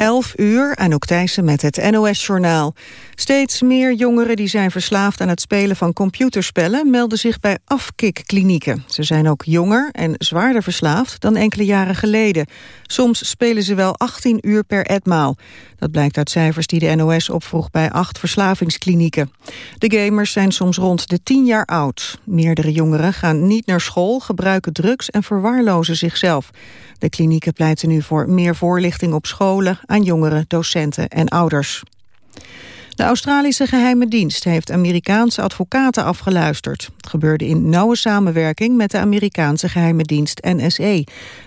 11 uur, Anouk Thijssen met het NOS-journaal. Steeds meer jongeren die zijn verslaafd aan het spelen van computerspellen... melden zich bij afkikklinieken. Ze zijn ook jonger en zwaarder verslaafd dan enkele jaren geleden. Soms spelen ze wel 18 uur per etmaal. Dat blijkt uit cijfers die de NOS opvroeg bij acht verslavingsklinieken. De gamers zijn soms rond de 10 jaar oud. Meerdere jongeren gaan niet naar school, gebruiken drugs en verwaarlozen zichzelf. De klinieken pleiten nu voor meer voorlichting op scholen... aan jongeren, docenten en ouders. De Australische geheime dienst heeft Amerikaanse advocaten afgeluisterd. Het gebeurde in nauwe samenwerking met de Amerikaanse geheime dienst NSA.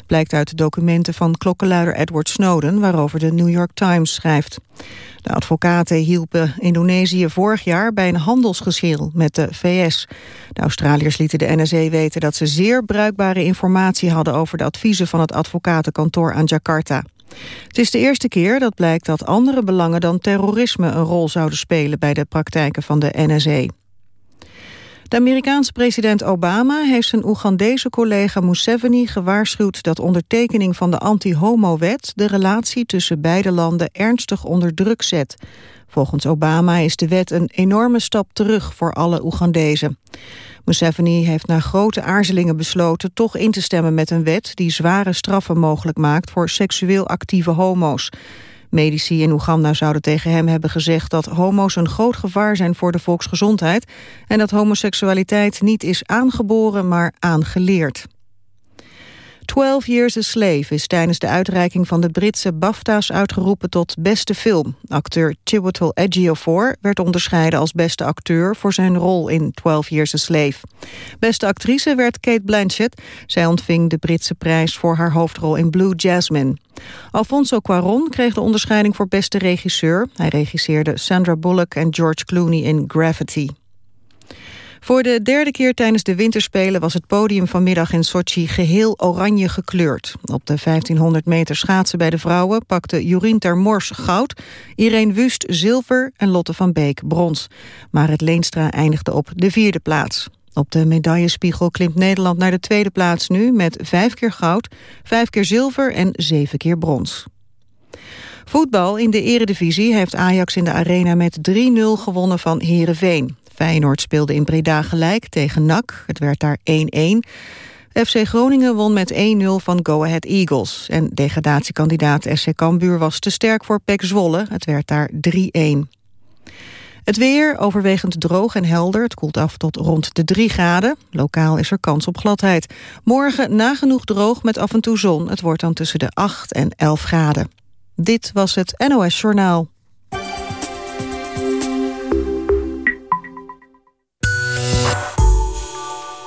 Blijkt uit documenten van klokkenluider Edward Snowden... waarover de New York Times schrijft. De advocaten hielpen Indonesië vorig jaar bij een handelsgeschil met de VS. De Australiërs lieten de NSA weten dat ze zeer bruikbare informatie hadden... over de adviezen van het advocatenkantoor aan Jakarta. Het is de eerste keer dat blijkt dat andere belangen dan terrorisme een rol zouden spelen bij de praktijken van de NSA. De Amerikaanse president Obama heeft zijn Oegandese collega Museveni gewaarschuwd dat ondertekening van de anti-homo-wet de relatie tussen beide landen ernstig onder druk zet. Volgens Obama is de wet een enorme stap terug voor alle Oegandezen. Museveni heeft na grote aarzelingen besloten toch in te stemmen met een wet die zware straffen mogelijk maakt voor seksueel actieve homo's. Medici in Oeganda zouden tegen hem hebben gezegd dat homo's een groot gevaar zijn voor de volksgezondheid en dat homoseksualiteit niet is aangeboren maar aangeleerd. 12 Years a Slave is tijdens de uitreiking van de Britse BAFTA's uitgeroepen tot beste film. Acteur Chiwetel Ejiofor werd onderscheiden als beste acteur voor zijn rol in 12 Years a Slave. Beste actrice werd Kate Blanchett. Zij ontving de Britse prijs voor haar hoofdrol in Blue Jasmine. Alfonso Cuarón kreeg de onderscheiding voor beste regisseur. Hij regisseerde Sandra Bullock en George Clooney in Gravity. Voor de derde keer tijdens de winterspelen was het podium vanmiddag in Sochi geheel oranje gekleurd. Op de 1500 meter schaatsen bij de vrouwen pakte Jorien Termors goud, Irene Wust zilver en Lotte van Beek brons. Maar het Leenstra eindigde op de vierde plaats. Op de medaillespiegel klimt Nederland naar de tweede plaats nu... met vijf keer goud, vijf keer zilver en zeven keer brons. Voetbal in de eredivisie heeft Ajax in de arena met 3-0 gewonnen van Heerenveen. Feyenoord speelde in Breda gelijk tegen NAC. Het werd daar 1-1. FC Groningen won met 1-0 van Go Ahead Eagles. En degradatiekandidaat SC Cambuur was te sterk voor PEC Zwolle. Het werd daar 3-1. Het weer overwegend droog en helder. Het koelt af tot rond de 3 graden. Lokaal is er kans op gladheid. Morgen nagenoeg droog met af en toe zon. Het wordt dan tussen de 8 en 11 graden. Dit was het NOS Journaal.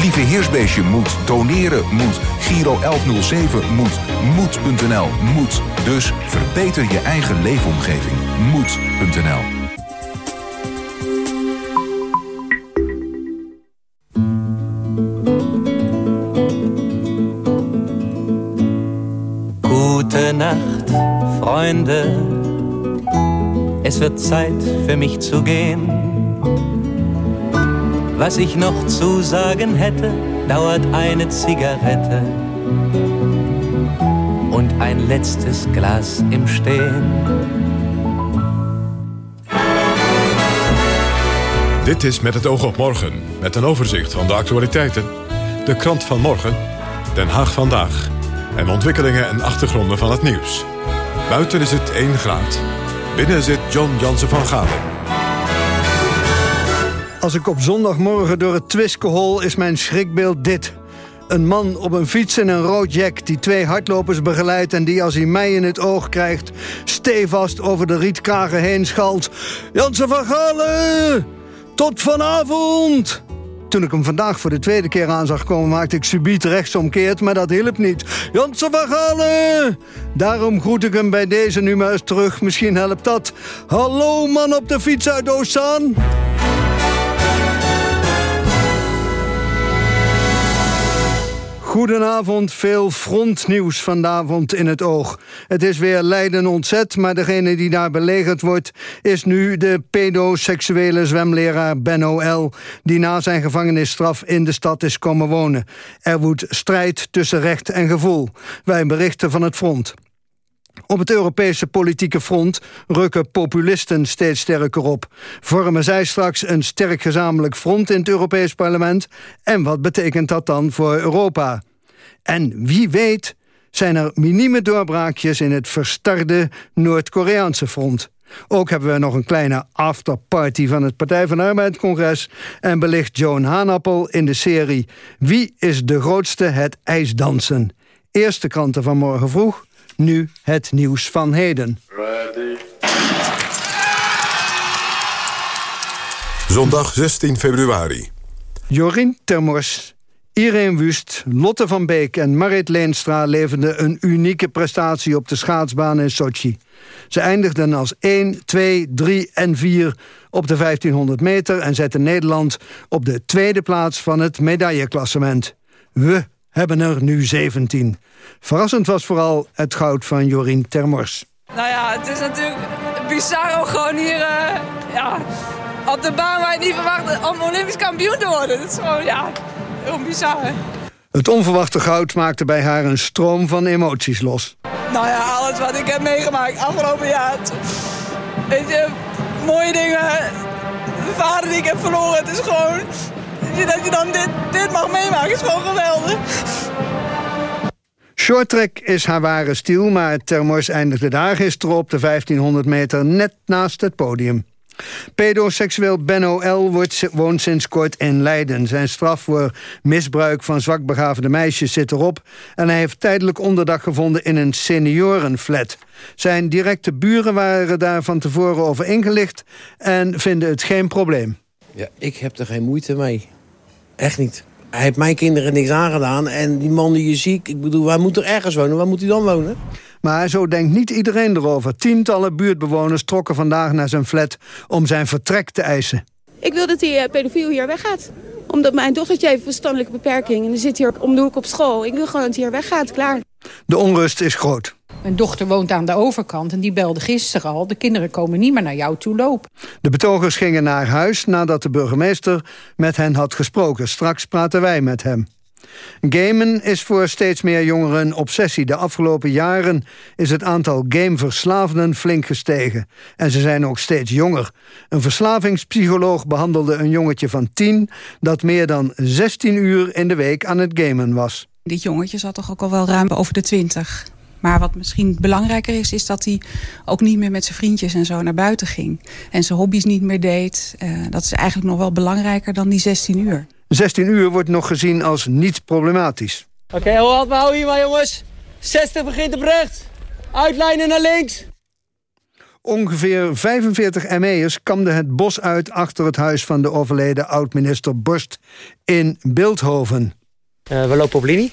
Lieve Heersbeestje moet, doneren moet, Giro 1107 moet, moed.nl moet. Dus verbeter je eigen leefomgeving. Moed.nl Nacht, Freunde. Es wird Zeit für mich zu gehen. Was ich noch zu sagen hätte, dauert eine Zigarette und ein letztes Glas im Stehen. Dit is Met het oog op morgen, met een overzicht van de actualiteiten, de krant van morgen, Den Haag vandaag en ontwikkelingen en achtergronden van het nieuws. Buiten is het 1 graad. Binnen zit John Jansen van Galen. Als ik op zondagmorgen door het Twiske hol is mijn schrikbeeld dit. Een man op een fiets in een rood jack die twee hardlopers begeleidt... en die als hij mij in het oog krijgt... stevast over de rietkragen heen schalt. Jansen van Galen! Tot vanavond! Toen ik hem vandaag voor de tweede keer aan zag komen... maakte ik subiet rechtsomkeerd, maar dat hielp niet. Jansen van Galen! Daarom groet ik hem bij deze nu eens terug. Misschien helpt dat. Hallo man op de fiets uit Oostzaan! Goedenavond, veel frontnieuws vanavond in het oog. Het is weer Leiden ontzet, maar degene die daar belegerd wordt... is nu de pedoseksuele zwemleraar Benno L... die na zijn gevangenisstraf in de stad is komen wonen. Er woedt strijd tussen recht en gevoel. Wij berichten van het front. Op het Europese politieke front rukken populisten steeds sterker op. Vormen zij straks een sterk gezamenlijk front in het Europees parlement? En wat betekent dat dan voor Europa? En wie weet zijn er minieme doorbraakjes in het verstarde Noord-Koreaanse front. Ook hebben we nog een kleine afterparty van het Partij van Arbeid-congres... en belicht Joan Hanappel in de serie Wie is de grootste het ijsdansen? Eerste kranten van morgen vroeg... Nu het nieuws van heden. Zondag 16 februari. Jorien Termors, Irene Wust, Lotte van Beek en Marit Leenstra... leverden een unieke prestatie op de schaatsbaan in Sochi. Ze eindigden als 1, 2, 3 en 4 op de 1500 meter... en zetten Nederland op de tweede plaats van het medailleklassement. We hebben er nu 17. Verrassend was vooral het goud van Jorien Termors. Nou ja, het is natuurlijk bizar om gewoon hier uh, ja, op de baan waar je niet verwacht om Olympisch kampioen te worden. Het is gewoon, ja, heel bizar. Het onverwachte goud maakte bij haar een stroom van emoties los. Nou ja, alles wat ik heb meegemaakt afgelopen jaar. Weet je, mooie dingen. De vader die ik heb verloren, het is gewoon... Dat je dan dit, dit mag meemaken, is gewoon geweldig. Shorttrack is haar ware stiel, maar Termors eindigde daar gisteren op de 1500 meter net naast het podium. Pedoseksueel Benno L. Wordt, woont sinds kort in Leiden. Zijn straf voor misbruik van zwakbegaafde meisjes zit erop... en hij heeft tijdelijk onderdak gevonden in een seniorenflat. Zijn directe buren waren daar van tevoren over ingelicht... en vinden het geen probleem. Ja, ik heb er geen moeite mee. Echt niet. Hij heeft mijn kinderen niks aangedaan. En die man die is ziek, ik bedoel, wij moeten ergens wonen. Waar moet hij dan wonen? Maar zo denkt niet iedereen erover. Tientallen buurtbewoners trokken vandaag naar zijn flat om zijn vertrek te eisen. Ik wil dat die uh, pedofiel hier weggaat. Omdat mijn dochtertje heeft verstandelijke beperking... en die zit hier om de hoek op school. Ik wil gewoon dat hij hier weggaat, klaar. De onrust is groot. Mijn dochter woont aan de overkant en die belde gisteren al... de kinderen komen niet meer naar jou toe lopen. De betogers gingen naar huis nadat de burgemeester met hen had gesproken. Straks praten wij met hem. Gamen is voor steeds meer jongeren een obsessie. De afgelopen jaren is het aantal gameverslaafden flink gestegen. En ze zijn ook steeds jonger. Een verslavingspsycholoog behandelde een jongetje van 10... dat meer dan 16 uur in de week aan het gamen was. Dit jongetje zat toch ook al wel ruim over de 20. Maar wat misschien belangrijker is, is dat hij ook niet meer met zijn vriendjes en zo naar buiten ging. En zijn hobby's niet meer deed. Uh, dat is eigenlijk nog wel belangrijker dan die 16 uur. 16 uur wordt nog gezien als niet problematisch. Oké, okay, hou maar, hou hier maar jongens. 60 begint op rechts. Uitlijnen naar links. Ongeveer 45 ME'ers kamden het bos uit achter het huis van de overleden oud-minister Borst in Beeldhoven. Uh, we lopen op linie.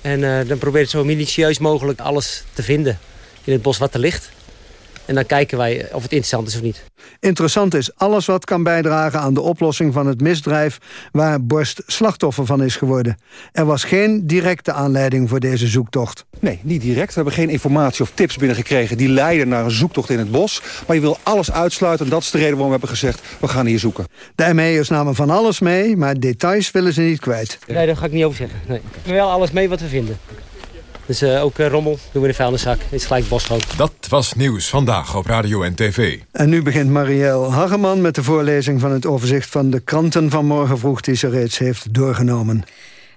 En uh, dan probeer het zo minutieus mogelijk alles te vinden in het bos wat er ligt. En dan kijken wij of het interessant is of niet. Interessant is alles wat kan bijdragen aan de oplossing van het misdrijf... waar Borst slachtoffer van is geworden. Er was geen directe aanleiding voor deze zoektocht. Nee, niet direct. We hebben geen informatie of tips binnengekregen... die leiden naar een zoektocht in het bos. Maar je wil alles uitsluiten en dat is de reden waarom we hebben gezegd... we gaan hier zoeken. De ME'ers namen van alles mee, maar details willen ze niet kwijt. Nee, daar ga ik niet over zeggen. Nee. Wel alles mee wat we vinden. Dus uh, ook uh, rommel doen we in de vuilniszak. Dit is gelijk bosgroot. Dat was Nieuws Vandaag op Radio en TV. En nu begint Marielle Hageman met de voorlezing van het overzicht van de kranten van morgen vroeg... die ze reeds heeft doorgenomen.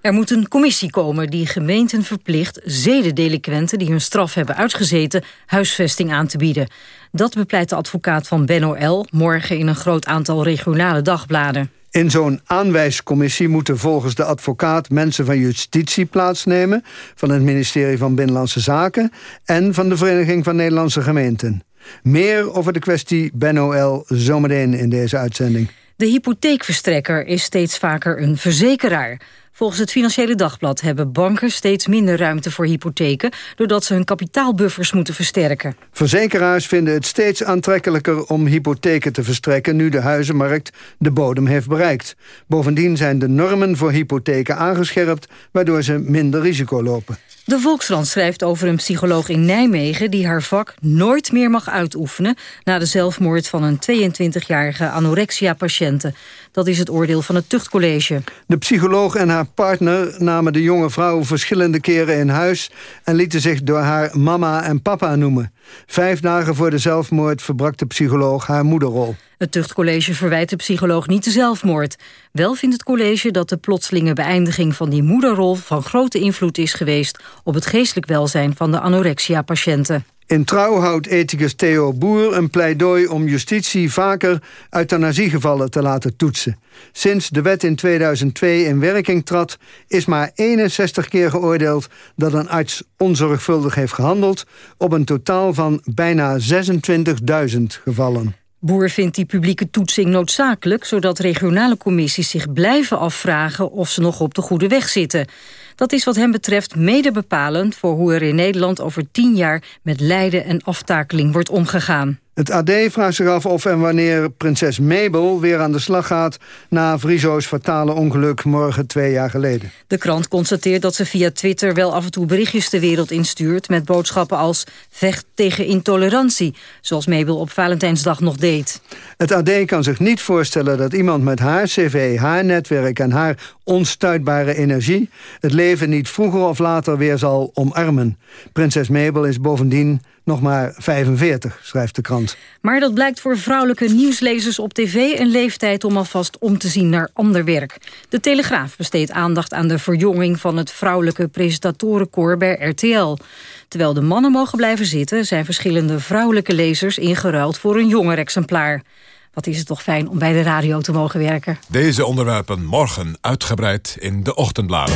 Er moet een commissie komen die gemeenten verplicht zedendelinquenten die hun straf hebben uitgezeten huisvesting aan te bieden. Dat bepleit de advocaat van Benno L. morgen in een groot aantal regionale dagbladen. In zo'n aanwijscommissie moeten volgens de advocaat mensen van justitie plaatsnemen... van het ministerie van Binnenlandse Zaken... en van de Vereniging van Nederlandse Gemeenten. Meer over de kwestie Benno L. zometeen in deze uitzending. De hypotheekverstrekker is steeds vaker een verzekeraar. Volgens het Financiële Dagblad hebben banken steeds minder ruimte voor hypotheken... doordat ze hun kapitaalbuffers moeten versterken. Verzekeraars vinden het steeds aantrekkelijker om hypotheken te verstrekken... nu de huizenmarkt de bodem heeft bereikt. Bovendien zijn de normen voor hypotheken aangescherpt... waardoor ze minder risico lopen. De Volkskrant schrijft over een psycholoog in Nijmegen... die haar vak nooit meer mag uitoefenen... na de zelfmoord van een 22-jarige anorexia-patiënte. Dat is het oordeel van het tuchtcollege. De psycholoog en haar partner namen de jonge vrouw verschillende keren in huis... en lieten zich door haar mama en papa noemen. Vijf dagen voor de zelfmoord verbrak de psycholoog haar moederrol. Het tuchtcollege verwijt de psycholoog niet de zelfmoord. Wel vindt het college dat de plotselinge beëindiging van die moederrol... van grote invloed is geweest op het geestelijk welzijn van de anorexia-patiënten. In trouw houdt ethicus Theo Boer een pleidooi om justitie vaker euthanasiegevallen te laten toetsen. Sinds de wet in 2002 in werking trad, is maar 61 keer geoordeeld dat een arts onzorgvuldig heeft gehandeld, op een totaal van bijna 26.000 gevallen. Boer vindt die publieke toetsing noodzakelijk... zodat regionale commissies zich blijven afvragen of ze nog op de goede weg zitten. Dat is wat hem betreft mede bepalend voor hoe er in Nederland over tien jaar met lijden en aftakeling wordt omgegaan. Het AD vraagt zich af of en wanneer prinses Mabel weer aan de slag gaat... na Friso's fatale ongeluk morgen twee jaar geleden. De krant constateert dat ze via Twitter wel af en toe berichtjes de wereld instuurt... met boodschappen als vecht tegen intolerantie, zoals Mabel op Valentijnsdag nog deed. Het AD kan zich niet voorstellen dat iemand met haar cv, haar netwerk... en haar onstuitbare energie het leven niet vroeger of later weer zal omarmen. Prinses Mabel is bovendien nog maar 45, schrijft de krant. Maar dat blijkt voor vrouwelijke nieuwslezers op tv een leeftijd om alvast om te zien naar ander werk. De Telegraaf besteedt aandacht aan de verjonging van het vrouwelijke presentatorenkoor bij RTL. Terwijl de mannen mogen blijven zitten, zijn verschillende vrouwelijke lezers ingeruild voor een jonger exemplaar. Wat is het toch fijn om bij de radio te mogen werken. Deze onderwerpen morgen uitgebreid in de ochtendbladen.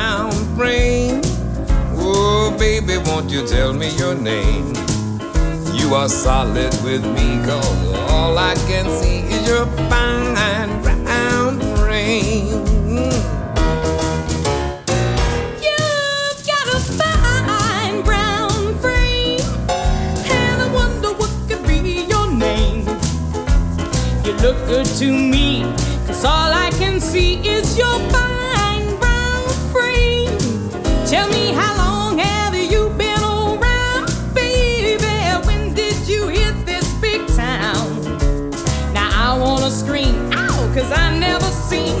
frame. Oh, baby, won't you tell me your name? You are solid with me, cause all I can see is your fine brown frame. You've got a fine brown frame, and I wonder what could be your name. You look good to me, cause all I can see is your fine never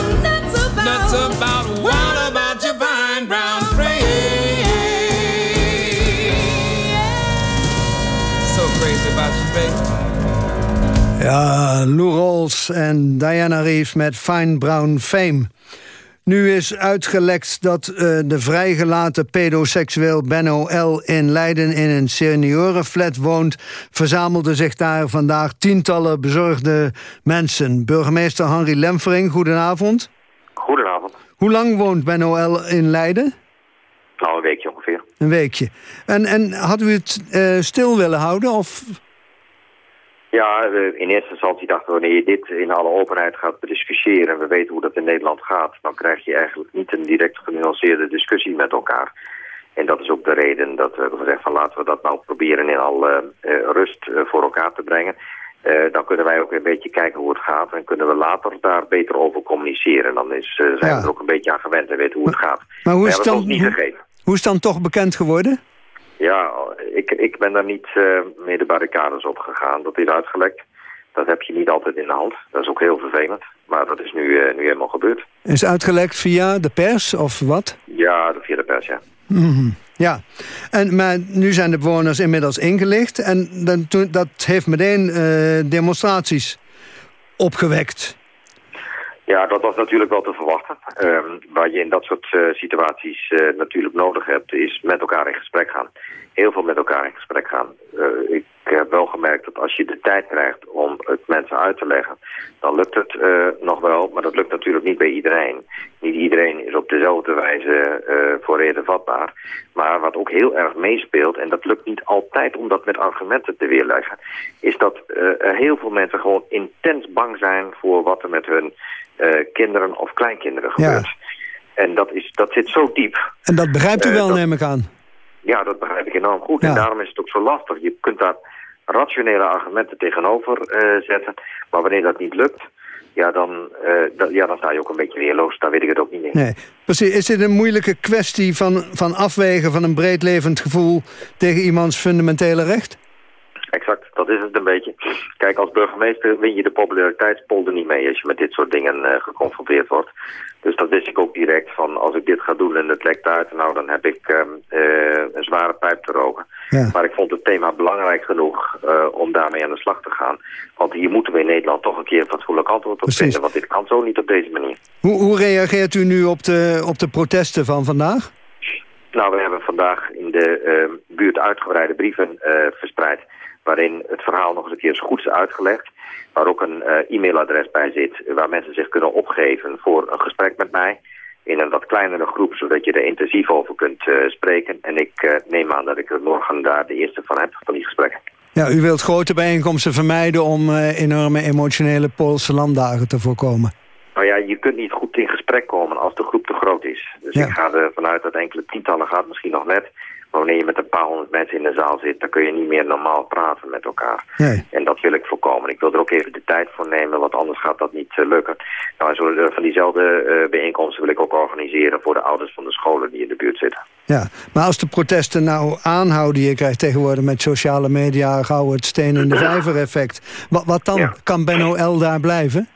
that's about what about your fine brown frame? So crazy about you, baby. Ja, Lou Rolls en Diana Reeves met Fine Brown Fame. Nu is uitgelekt dat eh, de vrijgelaten pedoseksueel Benno L. in Leiden in een seniorenflat woont. Verzamelden zich daar vandaag tientallen bezorgde mensen. Burgemeester Henry Lemfering, goedenavond. Hoe lang woont Benno L. in Leiden? Nou, een weekje ongeveer. Een weekje. En, en had u het eh, stil willen houden? Of Ja, eh, in eerste instantie dachten we, wanneer je dit in alle openheid gaat bediscussiëren... en we weten hoe dat in Nederland gaat... dan krijg je eigenlijk niet een direct genuanceerde discussie met elkaar. En dat is ook de reden dat we gezegd van laten we dat nou proberen in alle eh, rust voor elkaar te brengen. Eh, dan kunnen wij ook een beetje kijken hoe het gaat en kunnen we later daar beter over communiceren. Dan is, eh, zijn Ja. we er ook een beetje aan gewend en weten hoe het gaat. Maar hoe is het dan- niet hoe- hoe is dan toch bekend geworden? Ja, ik, ik ben daar niet mee de barricades op gegaan. Dat is uitgelekt. Dat heb je niet altijd in de hand. Dat is ook heel vervelend. Maar dat is nu, nu helemaal gebeurd. Is uitgelekt via de pers of wat? Ja, via de pers, ja. Mhm, Ja, en, maar nu zijn de bewoners inmiddels ingelicht... en dan, toen, dat heeft meteen eh, demonstraties opgewekt. Ja, dat was natuurlijk wel te verwachten. Ehm, waar je in dat soort eh, situaties eh, natuurlijk nodig hebt, is met elkaar in gesprek gaan. Heel veel met elkaar in gesprek gaan. Eh, ik heb wel gemerkt dat als je de tijd krijgt om het mensen uit te leggen, dan lukt het eh, nog wel, maar dat lukt natuurlijk niet bij iedereen. Niet iedereen is op dezelfde wijze eh, voor reden vatbaar. Maar wat ook heel erg meespeelt, en dat lukt niet altijd om dat met argumenten te weerleggen, is dat er heel veel mensen gewoon intens bang zijn voor wat er met hun kinderen of kleinkinderen gebeurt. En dat, is, dat zit zo diep. En dat begrijpt u wel, dat- neem ik aan. Ja, dat begrijp ik enorm goed. En daarom is het ook zo lastig. Je kunt daar rationele argumenten tegenover eh, zetten. Maar wanneer dat niet lukt, ja dan, eh, ja, dan sta je ook een beetje weerloos. Dan weet ik het ook niet meer. Nee, precies. Is dit een moeilijke kwestie van, van afwegen van een breed levend gevoel... tegen iemands fundamentele recht? Exact, dat is het een beetje. Kijk, als burgemeester win je de populariteitspolder niet mee... als je met dit soort dingen eh, geconfronteerd wordt. Dus dat wist ik ook direct van als ik dit ga doen en het lekt uit... nou, dan heb ik ehm, eh, een zware pijp te roken. Maar ik vond het thema belangrijk genoeg eh, om daarmee aan de slag te gaan. Want hier moeten we in Nederland toch een keer een fatsoenlijk antwoord op vinden. Want dit kan zo niet op deze manier. Hoe, hoe reageert u nu op de, op de protesten van vandaag? Nou, we hebben vandaag in de eh, buurt uitgebreide brieven verspreid... waarin het verhaal nog eens een keer is uitgelegd. Waar ook een eh, e-mailadres bij zit... waar mensen zich kunnen opgeven voor een gesprek met mij... in een wat kleinere groep, zodat je er intensief over kunt eh, spreken. En ik eh, neem aan dat ik er morgen daar de eerste van heb, van die gesprekken. Ja, u wilt grote bijeenkomsten vermijden om enorme emotionele Poolse landdagen te voorkomen. Nou ja, je kunt niet goed in gesprek komen als de groep te groot is. Dus Ja. ik ga ervan uit dat enkele tientallen gaat, misschien nog net. Maar wanneer je met een paar honderd mensen in de zaal zit... dan kun je niet meer normaal praten met elkaar. Nee. En dat wil ik voorkomen. Ik wil er ook even de tijd voor nemen, want anders gaat dat niet eh, lukken. Nou, en zo, eh, van diezelfde eh, bijeenkomsten wil ik ook organiseren... voor de ouders van de scholen die in de buurt zitten. Ja, maar als de protesten nou aanhouden... je krijgt tegenwoordig met sociale media gauw het steen in de vijver effect. Wat, wat dan? Kan Benno L. daar blijven?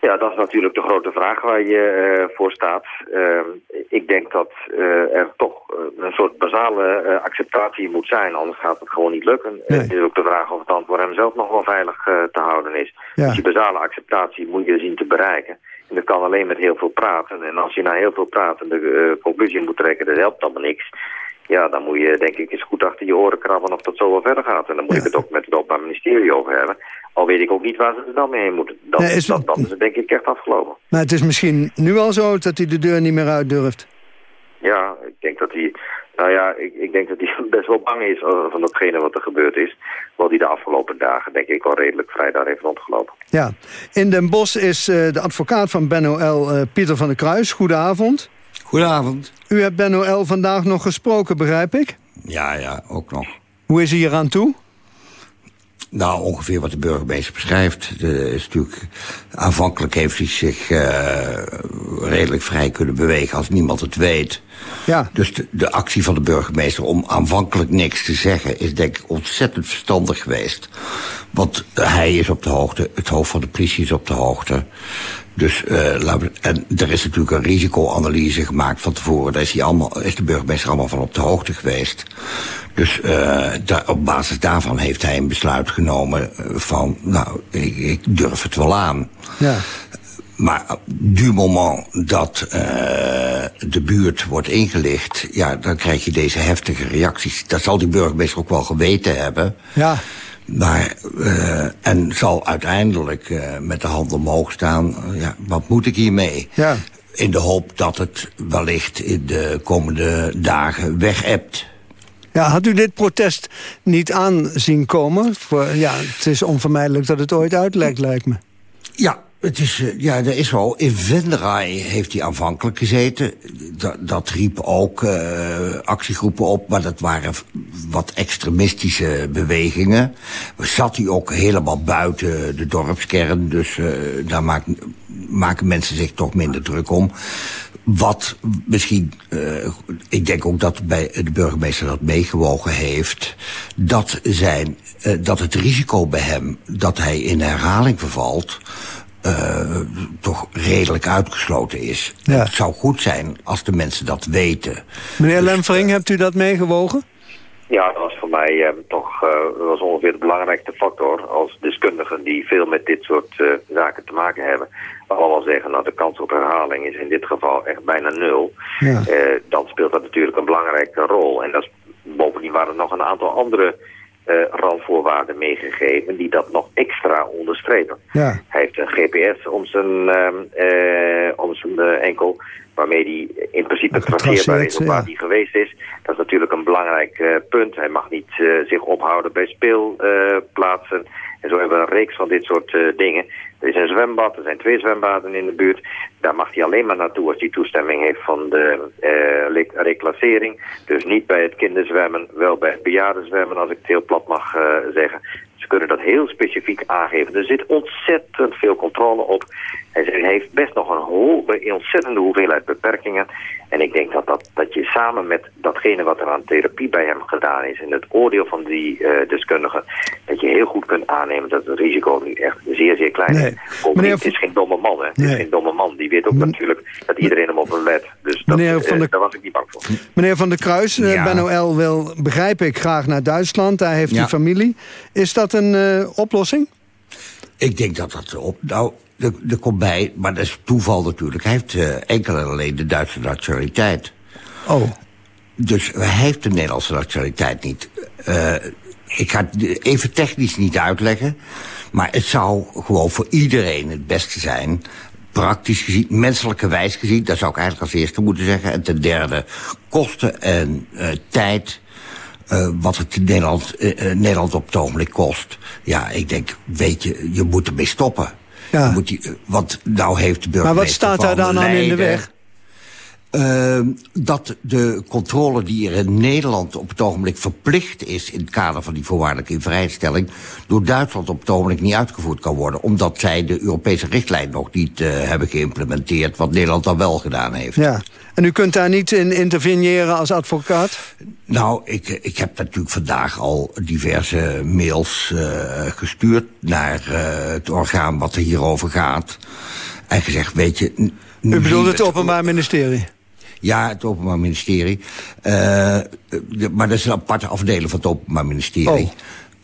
Ja, dat is natuurlijk de grote vraag waar je eh, voor staat. Ehm, ik denk dat eh, er toch eh, een soort basale acceptatie moet zijn, anders gaat het gewoon niet lukken. Nee. Het is ook de vraag of het dan voor hem zelf nog wel veilig te houden is. Ja. Dus die basale acceptatie moet je zien te bereiken. En dat kan alleen met heel veel praten. En als je na heel veel praten de conclusie moet trekken, dat helpt allemaal niks. Ja, dan moet je denk ik eens goed achter je oren krabben of dat zo wel verder gaat. En dan moet ik het ook met het Openbaar Ministerie over hebben. Al weet ik ook niet waar ze er dan mee heen moeten. Dan, Nee, is- dan, dan is het denk ik echt afgelopen. Maar het is misschien nu al zo dat hij de deur niet meer uit durft. Ja, ik denk dat hij... Nou ja, ik, ik denk dat hij best wel bang is eh, van datgene wat er gebeurd is. Wat hij de afgelopen dagen denk ik wel redelijk vrij daar heeft rondgelopen. Ja. In Den Bosch is eh, de advocaat van Benno L. eh, Pieter van der Kruis. Goedenavond. Goedenavond. U hebt Benno L. vandaag nog gesproken, begrijp ik? Ja, ja, ook nog. Hoe is hij hier aan toe? Nou, ongeveer wat de burgemeester beschrijft. De, is natuurlijk, aanvankelijk heeft hij zich eh, redelijk vrij kunnen bewegen als niemand het weet. Ja. Dus de, de actie van de burgemeester om aanvankelijk niks te zeggen... is denk ik ontzettend verstandig geweest. Want hij is op de hoogte, het hoofd van de politie is op de hoogte. Dus, uh, en er is natuurlijk een risicoanalyse gemaakt van tevoren. Daar is, hij allemaal, is de burgemeester allemaal van op de hoogte geweest. Dus uh, daar, op basis daarvan heeft hij een besluit genomen van... nou, ik, ik durf het wel aan. Ja. Maar du moment dat uh, de buurt wordt ingelicht... ja, dan krijg je deze heftige reacties. Dat zal die burgemeester ook wel geweten hebben. Ja. Maar, uh, en zal uiteindelijk uh, met de hand omhoog staan... ja, wat moet ik hiermee? Ja. In de hoop dat het wellicht in de komende dagen weg-ebt. Ja, had u dit protest niet aanzien komen? Voor, ja, het is onvermijdelijk dat het ooit uitlekt, lijkt me. Ja, het is, uh, ja, dat is wel. In Venray heeft hij aanvankelijk gezeten. Dat, dat riep ook uh, actiegroepen op, maar dat waren wat extremistische bewegingen. Zat hij ook helemaal buiten de dorpskern, dus uh, daar maak, maken mensen zich toch minder druk om. Wat misschien, uh, ik denk ook dat bij de burgemeester dat meegewogen heeft... dat, zijn, dat het risico bij hem dat hij in herhaling vervalt... Uh, toch redelijk uitgesloten is. Ja. Het zou goed zijn als de mensen dat weten. Meneer dus, Lemvering, hebt u dat meegewogen? Ja, dat was voor mij uh, toch uh, was ongeveer de belangrijkste factor als deskundigen die veel met dit soort uh, zaken te maken hebben. Allemaal zeggen, nou de kans op herhaling is in dit geval echt bijna nul. Ja. dan speelt dat natuurlijk een belangrijke rol. En dat is, bovendien waren er nog een aantal andere uh, randvoorwaarden meegegeven die dat nog extra onderstrepen. Ja. Hij heeft een GPS om zijn, uh, om zijn uh, enkel, waarmee hij in principe traceerbaar is op waar hij geweest is. Dat is natuurlijk een belangrijk punt. Hij mag niet zich ophouden bij speelplaatsen. En zo hebben we een reeks van dit soort dingen. Er is een zwembad, er zijn twee zwembaden in de buurt. Daar mag hij alleen maar naartoe als hij toestemming heeft van de uh, reclassering. Dus niet bij het kinderzwemmen, wel bij het bejaardenzwemmen, als ik het heel plat mag uh, zeggen. Ze kunnen dat heel specifiek aangeven. Er zit ontzettend veel controle op. Hij heeft best nog een, ho een ontzettende hoeveelheid beperkingen. En ik denk dat, dat, dat je samen met datgene wat er aan therapie bij hem gedaan is... en het oordeel van die uh, deskundigen... dat je heel goed kunt aannemen dat het risico nu echt zeer, zeer klein nee. is. Meneer... Het is geen domme man, hè. Het nee. is geen domme man. Die weet ook natuurlijk dat iedereen hem op hem let. Dus dat, Meneer van uh, de... daar was ik niet bang voor. Meneer Van der Kruis, ja. Ben wil, begrijp ik, graag naar Duitsland. Daar heeft ja. hij familie. Is dat een uh, oplossing? Ik denk dat dat op... Nou, er, er komt bij, maar dat is toeval natuurlijk. Hij heeft uh, enkel en alleen de Duitse nationaliteit. Oh. Dus hij heeft de Nederlandse nationaliteit niet. Uh, ik ga het even technisch niet uitleggen. Maar het zou gewoon voor iedereen het beste zijn praktisch gezien, menselijke wijs gezien... dat zou ik eigenlijk als eerste moeten zeggen. En ten derde, kosten en uh, tijd... Uh, wat het Nederland, uh, Nederland op het ogenblik kost. Ja, ik denk, weet je, je moet ermee stoppen. Ja. Moet die, want nou heeft de burgemeester Maar wat staat daar dan aan in de weg? Uh, dat de controle die er in Nederland op het ogenblik verplicht is... in het kader van die voorwaardelijke invrijstelling... door Duitsland op het ogenblik niet uitgevoerd kan worden... omdat zij de Europese richtlijn nog niet uh, hebben geïmplementeerd... wat Nederland dan wel gedaan heeft. Ja. En u kunt daar niet in interveneren als advocaat? Nou, ik, ik heb natuurlijk vandaag al diverse mails uh, gestuurd... naar het orgaan wat er hierover gaat. En gezegd, weet je... U bedoelt het Openbaar Ministerie? Ja, het Openbaar Ministerie. Uh, maar dat is een aparte afdeling van het Openbaar Ministerie.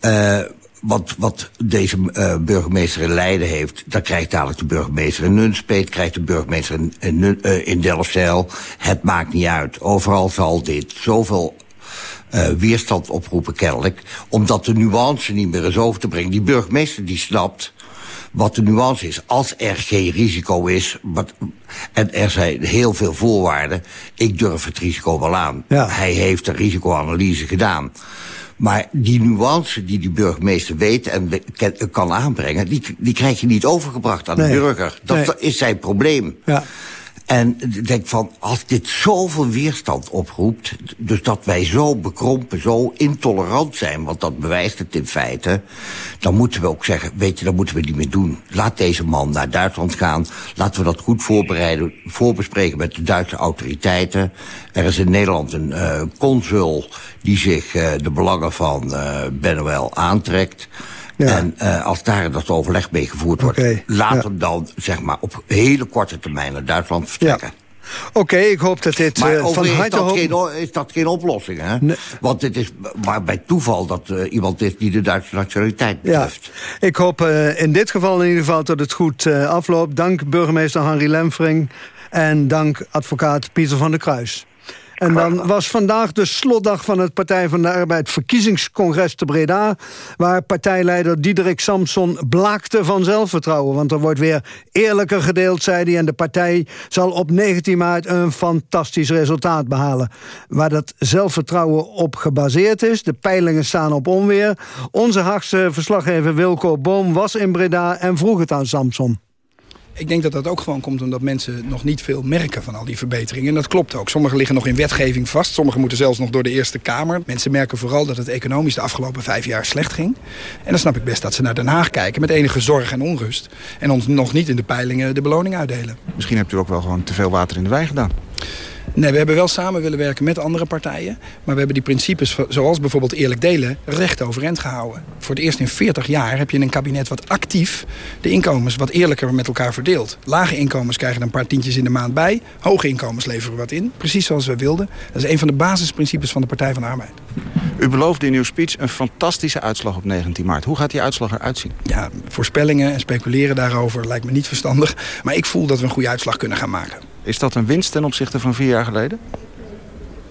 Oh. Uh, wat, wat deze uh, burgemeester in Leiden heeft... dat krijgt dadelijk de burgemeester in Nunspeet... krijgt de burgemeester in, in, uh, in Delfzijl. Het maakt niet uit. Overal zal dit zoveel uh, weerstand oproepen kennelijk... omdat de nuance niet meer is over te brengen. Die burgemeester die snapt wat de nuance is. Als er geen risico is, wat, en er zijn heel veel voorwaarden... ik durf het risico wel aan. Ja. Hij heeft een risicoanalyse gedaan. Maar die nuance die die burgemeester weet en kan aanbrengen... die, die krijg je niet overgebracht aan nee. de burger. Dat nee. is zijn probleem. Ja. En ik denk van, als dit zoveel weerstand oproept... dus dat wij zo bekrompen, zo intolerant zijn... want dat bewijst het in feite... dan moeten we ook zeggen, weet je, dat moeten we niet meer doen. Laat deze man naar Duitsland gaan. Laten we dat goed voorbereiden, voorbespreken met de Duitse autoriteiten. Er is in Nederland een uh, consul die zich uh, de belangen van uh, aantrekt... En uh, als daar dat overleg mee gevoerd wordt... Okay, laat ja. hem dan zeg maar, op hele korte termijn naar Duitsland vertrekken. Oké, ik hoop dat dit Maar uh, van is harte... dat, hoop- geen, o- is dat geen oplossing, hè? Want het is maar bij toeval dat uh, iemand is die de Duitse nationaliteit Ja, betreft. ik hoop uh, in dit geval in ieder geval dat het goed afloopt. Dank burgemeester Henry Lemfring en dank advocaat Pieter van der Kruis. En dan was vandaag de slotdag van het Partij van de Arbeid verkiezingscongres te Breda... waar partijleider Diederik Samson blaakte van zelfvertrouwen. Want er wordt weer eerlijker gedeeld, zei hij... en de partij zal op 19 maart een fantastisch resultaat behalen. Waar dat zelfvertrouwen op gebaseerd is. De peilingen staan op onweer. Onze Haagse verslaggever Wilco Boom was in Breda en vroeg het aan Samson. Ik denk dat dat ook gewoon komt omdat mensen nog niet veel merken van al die verbeteringen. En dat klopt ook. Sommige liggen nog in wetgeving vast. Sommige moeten zelfs nog door de Eerste Kamer. Mensen merken vooral dat het economisch de afgelopen vijf jaar slecht ging. En dan snap ik best dat ze naar Den Haag kijken met enige zorg en onrust. En ons nog niet in de peilingen de beloning uitdelen. Misschien hebt u ook wel gewoon te veel water in de wijn gedaan. Nee, we hebben wel samen willen werken met andere partijen. Maar we hebben die principes, zoals bijvoorbeeld eerlijk delen, recht overeind gehouden. Voor het eerst in 40 jaar heb je een kabinet wat actief de inkomens wat eerlijker met elkaar verdeelt. Lage inkomens krijgen er een paar tientjes in de maand bij. Hoge inkomens leveren wat in. Precies zoals we wilden. Dat is een van de basisprincipes van de Partij van de Arbeid. U beloofde in uw speech een fantastische uitslag op 19 maart. Hoe gaat die uitslag eruit zien? Ja, voorspellingen en speculeren daarover lijkt me niet verstandig. Maar ik voel dat we een goede uitslag kunnen gaan maken. Is dat een winst ten opzichte van vier jaar geleden?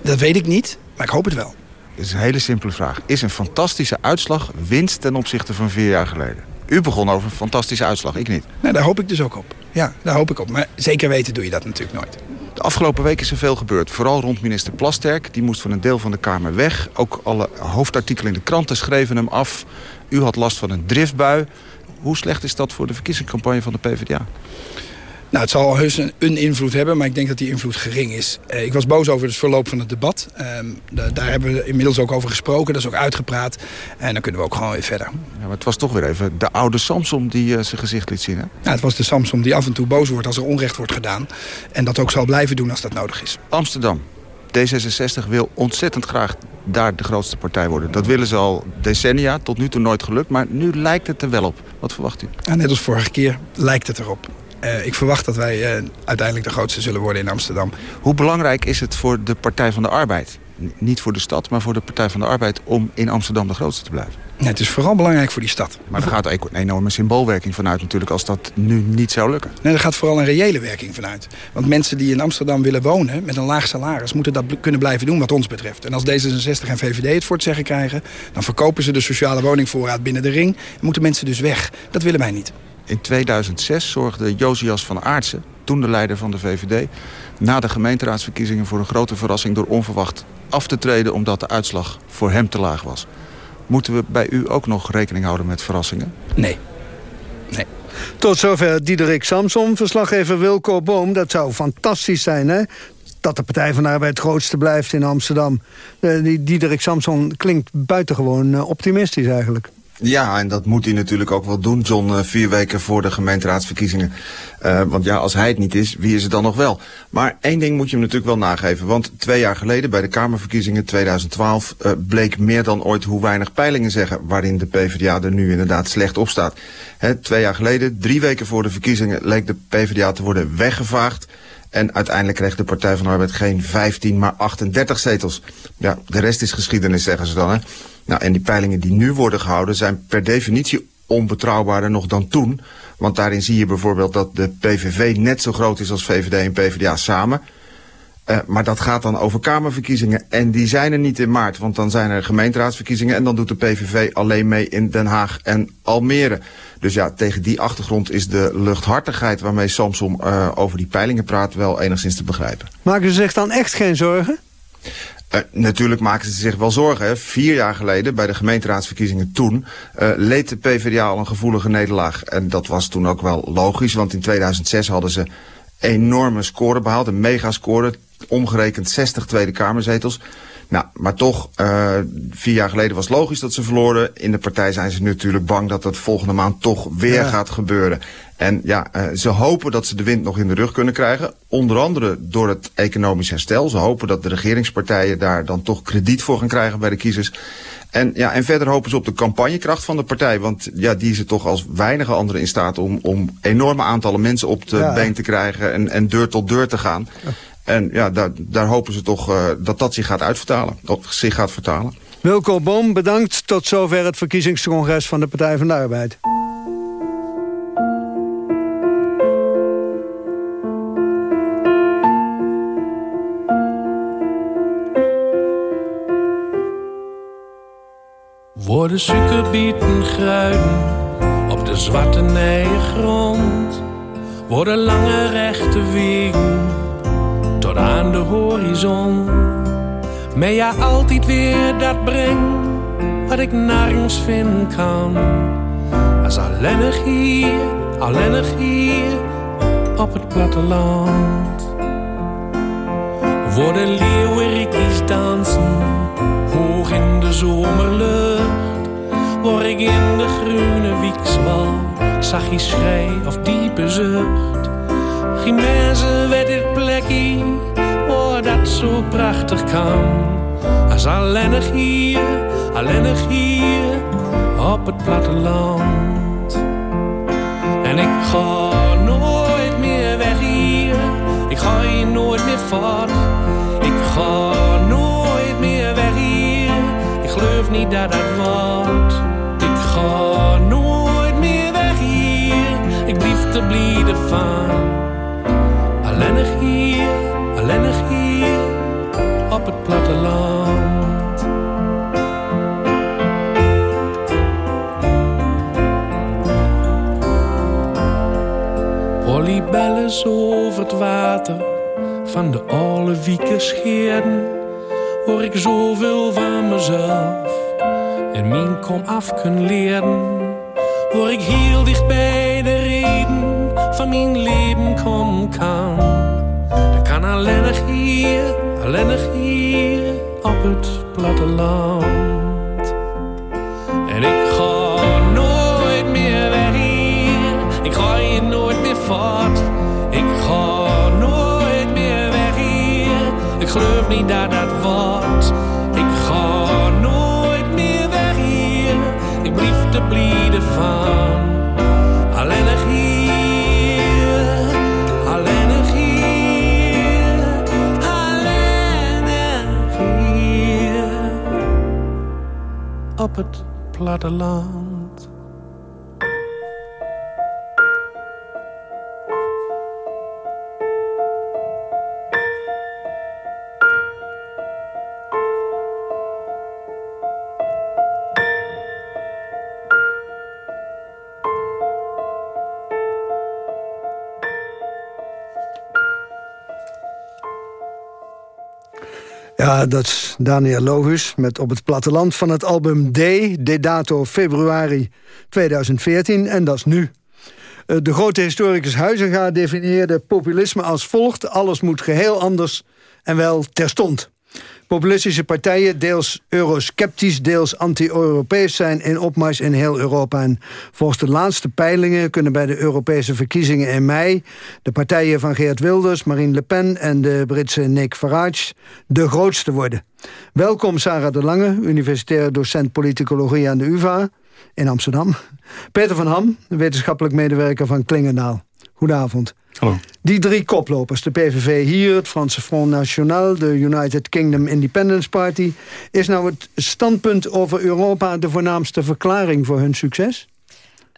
Dat weet ik niet, maar ik hoop het wel. Dit is een hele simpele vraag. Is een fantastische uitslag winst ten opzichte van vier jaar geleden? U begon over een fantastische uitslag, ik niet. Nou, daar hoop ik dus ook op. Ja, daar hoop ik op. Maar zeker weten doe je dat natuurlijk nooit. De afgelopen week is er veel gebeurd. Vooral rond minister Plasterk. Die moest van een deel van de Kamer weg. Ook alle hoofdartikelen in de kranten schreven hem af. U had last van een driftbui. Hoe slecht is dat voor de verkiezingscampagne van de PvdA? Nou, het zal heus een, een, invloed hebben, maar ik denk dat die invloed gering is. Eh, ik was boos over het verloop van het debat. Eh, da daar hebben we inmiddels ook over gesproken, dat is ook uitgepraat. En dan kunnen we ook gewoon weer verder. Ja, maar het was toch weer even de oude Samsom die uh, zijn gezicht liet zien, hè? Ja, het was de Samsom die af en toe boos wordt als er onrecht wordt gedaan. En dat ook zal blijven doen als dat nodig is. Amsterdam. D66 wil ontzettend graag daar de grootste partij worden. Dat willen ze al decennia, tot nu toe nooit gelukt. Maar nu lijkt het er wel op. Wat verwacht u? Ja, net als vorige keer lijkt het erop. Uh, ik verwacht dat wij uh, uiteindelijk de grootste zullen worden in Amsterdam. Hoe belangrijk is het voor de Partij van de Arbeid? Niet voor de stad, maar voor de Partij van de Arbeid... om in Amsterdam de grootste te blijven? Het is vooral belangrijk voor die stad. Maar er gaat een enorme symboolwerking vanuit natuurlijk... als dat nu niet zou lukken. Nee, er gaat vooral een reële werking vanuit. Want mensen die in Amsterdam willen wonen met een laag salaris... moeten dat kunnen blijven doen wat ons betreft. En als D66 en VVD het voor het zeggen krijgen... dan verkopen ze de sociale woningvoorraad binnen de ring... en moeten mensen dus weg. Dat willen wij niet. In 2006 zorgde Josias van Aartsen, toen de leider van de VVD... na de gemeenteraadsverkiezingen voor een grote verrassing... door onverwacht af te treden omdat de uitslag voor hem te laag was. Moeten we bij u ook nog rekening houden met verrassingen? Nee. Nee. Tot zover Diederik Samson, verslaggever Wilco Boom. Dat zou fantastisch zijn, hè? dat de Partij van de Arbeid het grootste blijft in Amsterdam. Uh, die Diederik Samson klinkt buitengewoon uh, optimistisch eigenlijk. Ja, en dat moet hij natuurlijk ook wel doen, John, vier weken voor de gemeenteraadsverkiezingen. Uh, want ja, als hij het niet is, wie is het dan nog wel? Maar één ding moet je hem natuurlijk wel nageven. Want twee jaar geleden, bij de Kamerverkiezingen 2012... Uh, bleek meer dan ooit hoe weinig peilingen zeggen... waarin de PvdA er nu inderdaad slecht op staat. He, twee jaar geleden, drie weken voor de verkiezingen... leek de PvdA te worden weggevaagd. En uiteindelijk kreeg de Partij van de Arbeid geen 15, maar 38 zetels. Ja, de rest is geschiedenis, zeggen ze dan, hè. Nou, en die peilingen die nu worden gehouden zijn per definitie onbetrouwbaarder nog dan toen. Want daarin zie je bijvoorbeeld dat de PVV net zo groot is als VVD en PvdA samen. Uh, maar dat gaat dan over Kamerverkiezingen. En die zijn er niet in maart, want dan zijn er gemeenteraadsverkiezingen... en dan doet de PVV alleen mee in Den Haag en Almere. Dus ja, tegen die achtergrond is de luchthartigheid waarmee Samsom uh, over die peilingen praat... wel enigszins te begrijpen. Maken ze zich dan echt geen zorgen? Uh, natuurlijk maken ze zich wel zorgen. Hè. Vier jaar geleden, bij de gemeenteraadsverkiezingen toen... Uh, leed de PvdA al een gevoelige nederlaag. En dat was toen ook wel logisch, want in 2006 hadden ze enorme score behaald. Een megascore, omgerekend 60 Tweede Kamerzetels. Nou, maar toch, uh, vier jaar geleden was logisch dat ze verloren. In de partij zijn ze natuurlijk bang dat dat volgende maand toch weer ja. gaat gebeuren. En ja, uh, ze hopen dat ze de wind nog in de rug kunnen krijgen. Onder andere door het economisch herstel. Ze hopen dat de regeringspartijen daar dan toch krediet voor gaan krijgen bij de kiezers. En, ja, en verder hopen ze op de campagnekracht van de partij. Want ja, die is er toch als weinige anderen in staat om, om enorme aantallen mensen op de Ja. been te krijgen en, en deur tot deur te gaan. En ja, daar, daar hopen ze toch eh, dat dat zich gaat uitvertalen. Of zich gaat vertalen. Wilco Boom, bedankt. Tot zover het verkiezingscongres van de Partij van de Arbeid. Worden suikerbieten gruiden op de zwarte grond. Worden lange rechte wegen tot aan de horizon. Maar ja, altijd weer dat breng wat ik nergens vinden kan. Als alleenig hier, alleenig hier op het platteland. Worden leeuwerikjes dansen hoog in de zomerlucht. Word ik in de groene wiekswal, zag je schrei of diepe zucht. Mensen weet dit plekje, waar dat zo prachtig kan. Als alleenig hier, alleenig hier, op het platteland. En ik ga nooit meer weg hier, ik ga hier nooit meer voort. Ik ga nooit meer weg hier, ik geloof niet dat dat wordt. Van. Alleenig hier, alleenig hier, op het platteland. Olibellen over het water van de oude wieken scheerden, hoor ik zoveel van mezelf en mijn kom af kunnen leren. Hoor ik heel dicht bij de reden van mijn leven kom kan. Kan alleenig hier, alleenig hier op het platteland. En ik ga nooit meer weg hier. Ik ga hier nooit meer voort. Ik ga nooit meer weg hier. Ik geloof niet dat dat wordt. Ik ga nooit meer weg hier. Ik blijf te blijden van. Op het platteland. Ja, dat is Daniel Logus met op het platteland van het album D. Dedato februari 2014. En dat is nu. Eh, De grote historicus Huizinga definieerde populisme als volgt. Alles moet geheel anders en wel terstond. Populistische partijen, deels eurosceptisch, deels anti-Europees... zijn in opmars in heel Europa. En volgens de laatste peilingen kunnen bij de Europese verkiezingen in mei... de partijen van Geert Wilders, Marine Le Pen en de Britse Nick Farage... de grootste worden. Welkom Sarah de Lange, universitair docent politicologie aan de UvA in Amsterdam. Peter van Ham, wetenschappelijk medewerker van Klingendaal. Goedenavond. Hallo. Die drie koplopers, de PVV hier, het Franse Front National... de United Kingdom Independence Party... is nou het standpunt over Europa de voornaamste verklaring voor hun succes?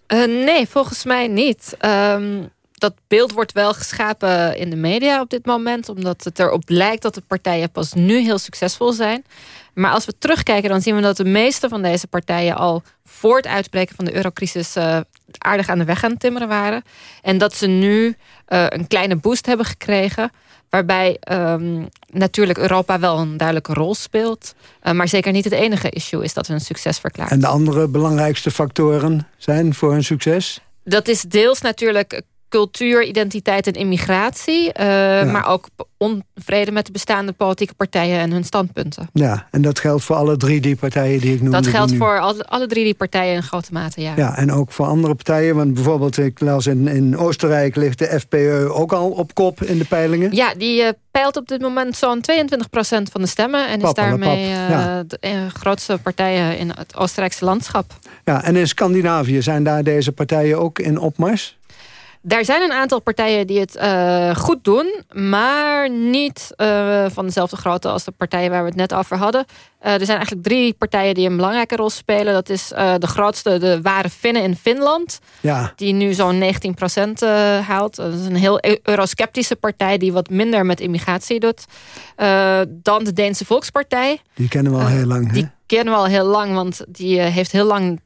Eh, nee, volgens mij niet. Ehm, dat beeld wordt wel geschapen in de media op dit moment... omdat het erop lijkt dat de partijen pas nu heel succesvol zijn. Maar als we terugkijken, dan zien we dat de meeste van deze partijen... al voor het uitbreken van de eurocrisis eh, aardig aan de weg aan het timmeren waren. En dat ze nu eh, een kleine boost hebben gekregen... waarbij ehm, natuurlijk Europa wel een duidelijke rol speelt... eh, maar zeker niet het enige issue is dat hun succes verklaart. En de andere belangrijkste factoren zijn voor hun succes? Dat is deels natuurlijk cultuur, identiteit en immigratie. eh, Maar ook onvrede met de bestaande politieke partijen en hun standpunten. Ja, en dat geldt voor alle drie die partijen die ik noemde. Dat geldt voor alle, alle drie die partijen in grote mate, ja. Ja, en ook voor andere partijen. Want bijvoorbeeld, ik las in, in Oostenrijk ligt de FPÖ ook al op kop in de peilingen. Ja, die eh, peilt op dit moment zo'n 22% van de stemmen... en is daarmee eh, ja. de grootste partij in het Oostenrijkse landschap. Ja, en in Scandinavië zijn daar deze partijen ook in opmars? Daar zijn een aantal partijen die het eh, goed doen... maar niet eh, van dezelfde grootte als de partijen waar we het net over hadden. Eh, er zijn eigenlijk drie partijen die een belangrijke rol spelen. Dat is de grootste, de Ware Finnen in Finland... Ja. die nu zo'n 19% eh, haalt. Dat is een heel e- eurosceptische partij... die wat minder met immigratie doet. Dan de Deense Volkspartij. Die kennen we al heel lang. hè? Die kennen we al heel lang, want die heeft heel lang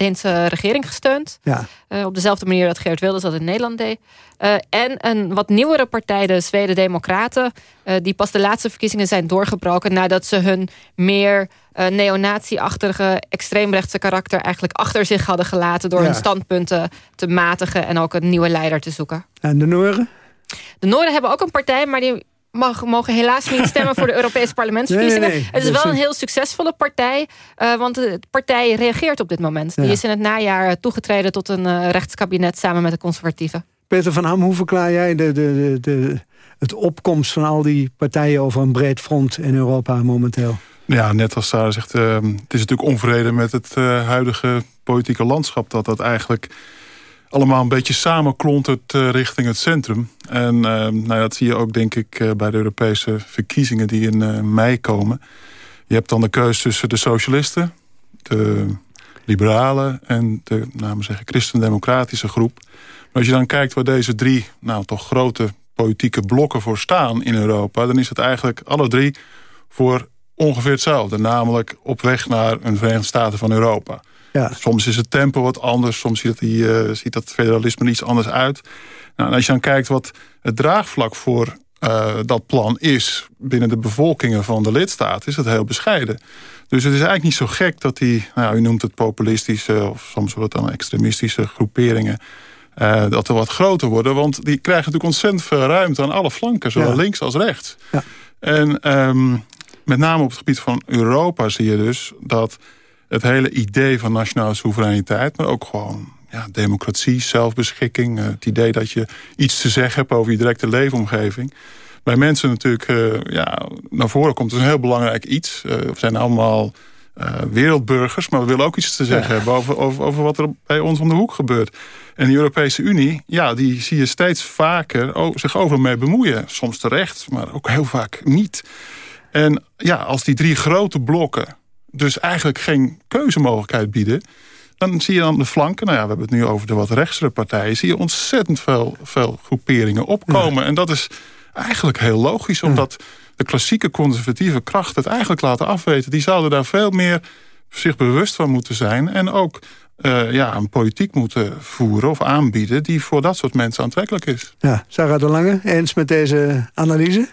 Deense regering gesteund. Ja. Eh, op dezelfde manier dat Geert Wilders dat in Nederland deed. Eh, en een wat nieuwere partij, de Zweden Democraten... eh, die pas de laatste verkiezingen zijn doorgebroken... nadat ze hun meer neonazi-achtige, extreemrechtse karakter... eigenlijk achter zich hadden gelaten... door Ja. hun standpunten te matigen... en ook een nieuwe leider te zoeken. En de Nooren? De Noorden hebben ook een partij, maar die mag, mogen helaas niet stemmen voor de Europese parlementsverkiezingen. Nee, nee, nee. Het is Dus wel een heel succesvolle partij, eh, want de partij reageert op dit moment. Die is in het najaar eh, toegetreden tot een eh, rechtskabinet samen met de conservatieven. Peter van Ham, hoe verklaar jij de, de, de, de, het opkomst van al die partijen over een breed front in Europa momenteel? Ja, net als Sarah zegt, het is natuurlijk onvrede met het eh, huidige politieke landschap... dat dat eigenlijk allemaal een beetje samenklontert eh, richting het centrum. En eh, nou ja, dat zie je ook denk ik eh, bij de Europese verkiezingen die in eh, mei komen. Je hebt dan de keuze tussen de socialisten, de liberalen... en de, nou, christendemocratische groep. Maar als je dan kijkt waar deze drie nou, toch grote politieke blokken voor staan in Europa... dan is het eigenlijk alle drie voor ongeveer hetzelfde. Namelijk op weg naar een Verenigde Staten van Europa. Ja. Soms is het tempo wat anders. Soms ziet, het die, eh, ziet dat federalisme er iets anders uit. Nou, en als je dan kijkt wat het draagvlak voor eh, dat plan is... binnen de bevolkingen van de lidstaten, is het heel bescheiden. Dus het is eigenlijk niet zo gek dat die... Nou, u noemt het populistische of soms wordt het dan extremistische groeperingen... eh, dat er wat groter worden. Want die krijgen natuurlijk ontzettend veel ruimte aan alle flanken. Zowel Ja. links als rechts. En ehm, met name op het gebied van Europa zie je dus dat het hele idee van nationale soevereiniteit... maar ook gewoon ja, democratie, zelfbeschikking... eh, het idee dat je iets te zeggen hebt over je directe leefomgeving... bij mensen natuurlijk eh, ja, naar voren komt. Het is een heel belangrijk iets. Eh, we zijn allemaal wereldburgers, maar we willen ook iets te zeggen hebben... Over, over, over wat er bij ons om de hoek gebeurt. En de Europese Unie, ja, die zie je steeds vaker zich overal mee bemoeien. Soms terecht, maar ook heel vaak niet. En ja, als die drie grote blokken dus eigenlijk geen keuzemogelijkheid bieden... dan zie je aan de flanken, nou ja, we hebben het nu over de wat rechtsere partijen... zie je ontzettend veel, veel groeperingen opkomen. En dat is eigenlijk heel logisch, omdat de klassieke conservatieve krachten... het eigenlijk laten afweten. Die zouden daar veel meer zich bewust van moeten zijn... en ook eh, ja, een politiek moeten voeren of aanbieden... die voor dat soort mensen aantrekkelijk is. Ja, Sarah de Lange, eens met deze analyse?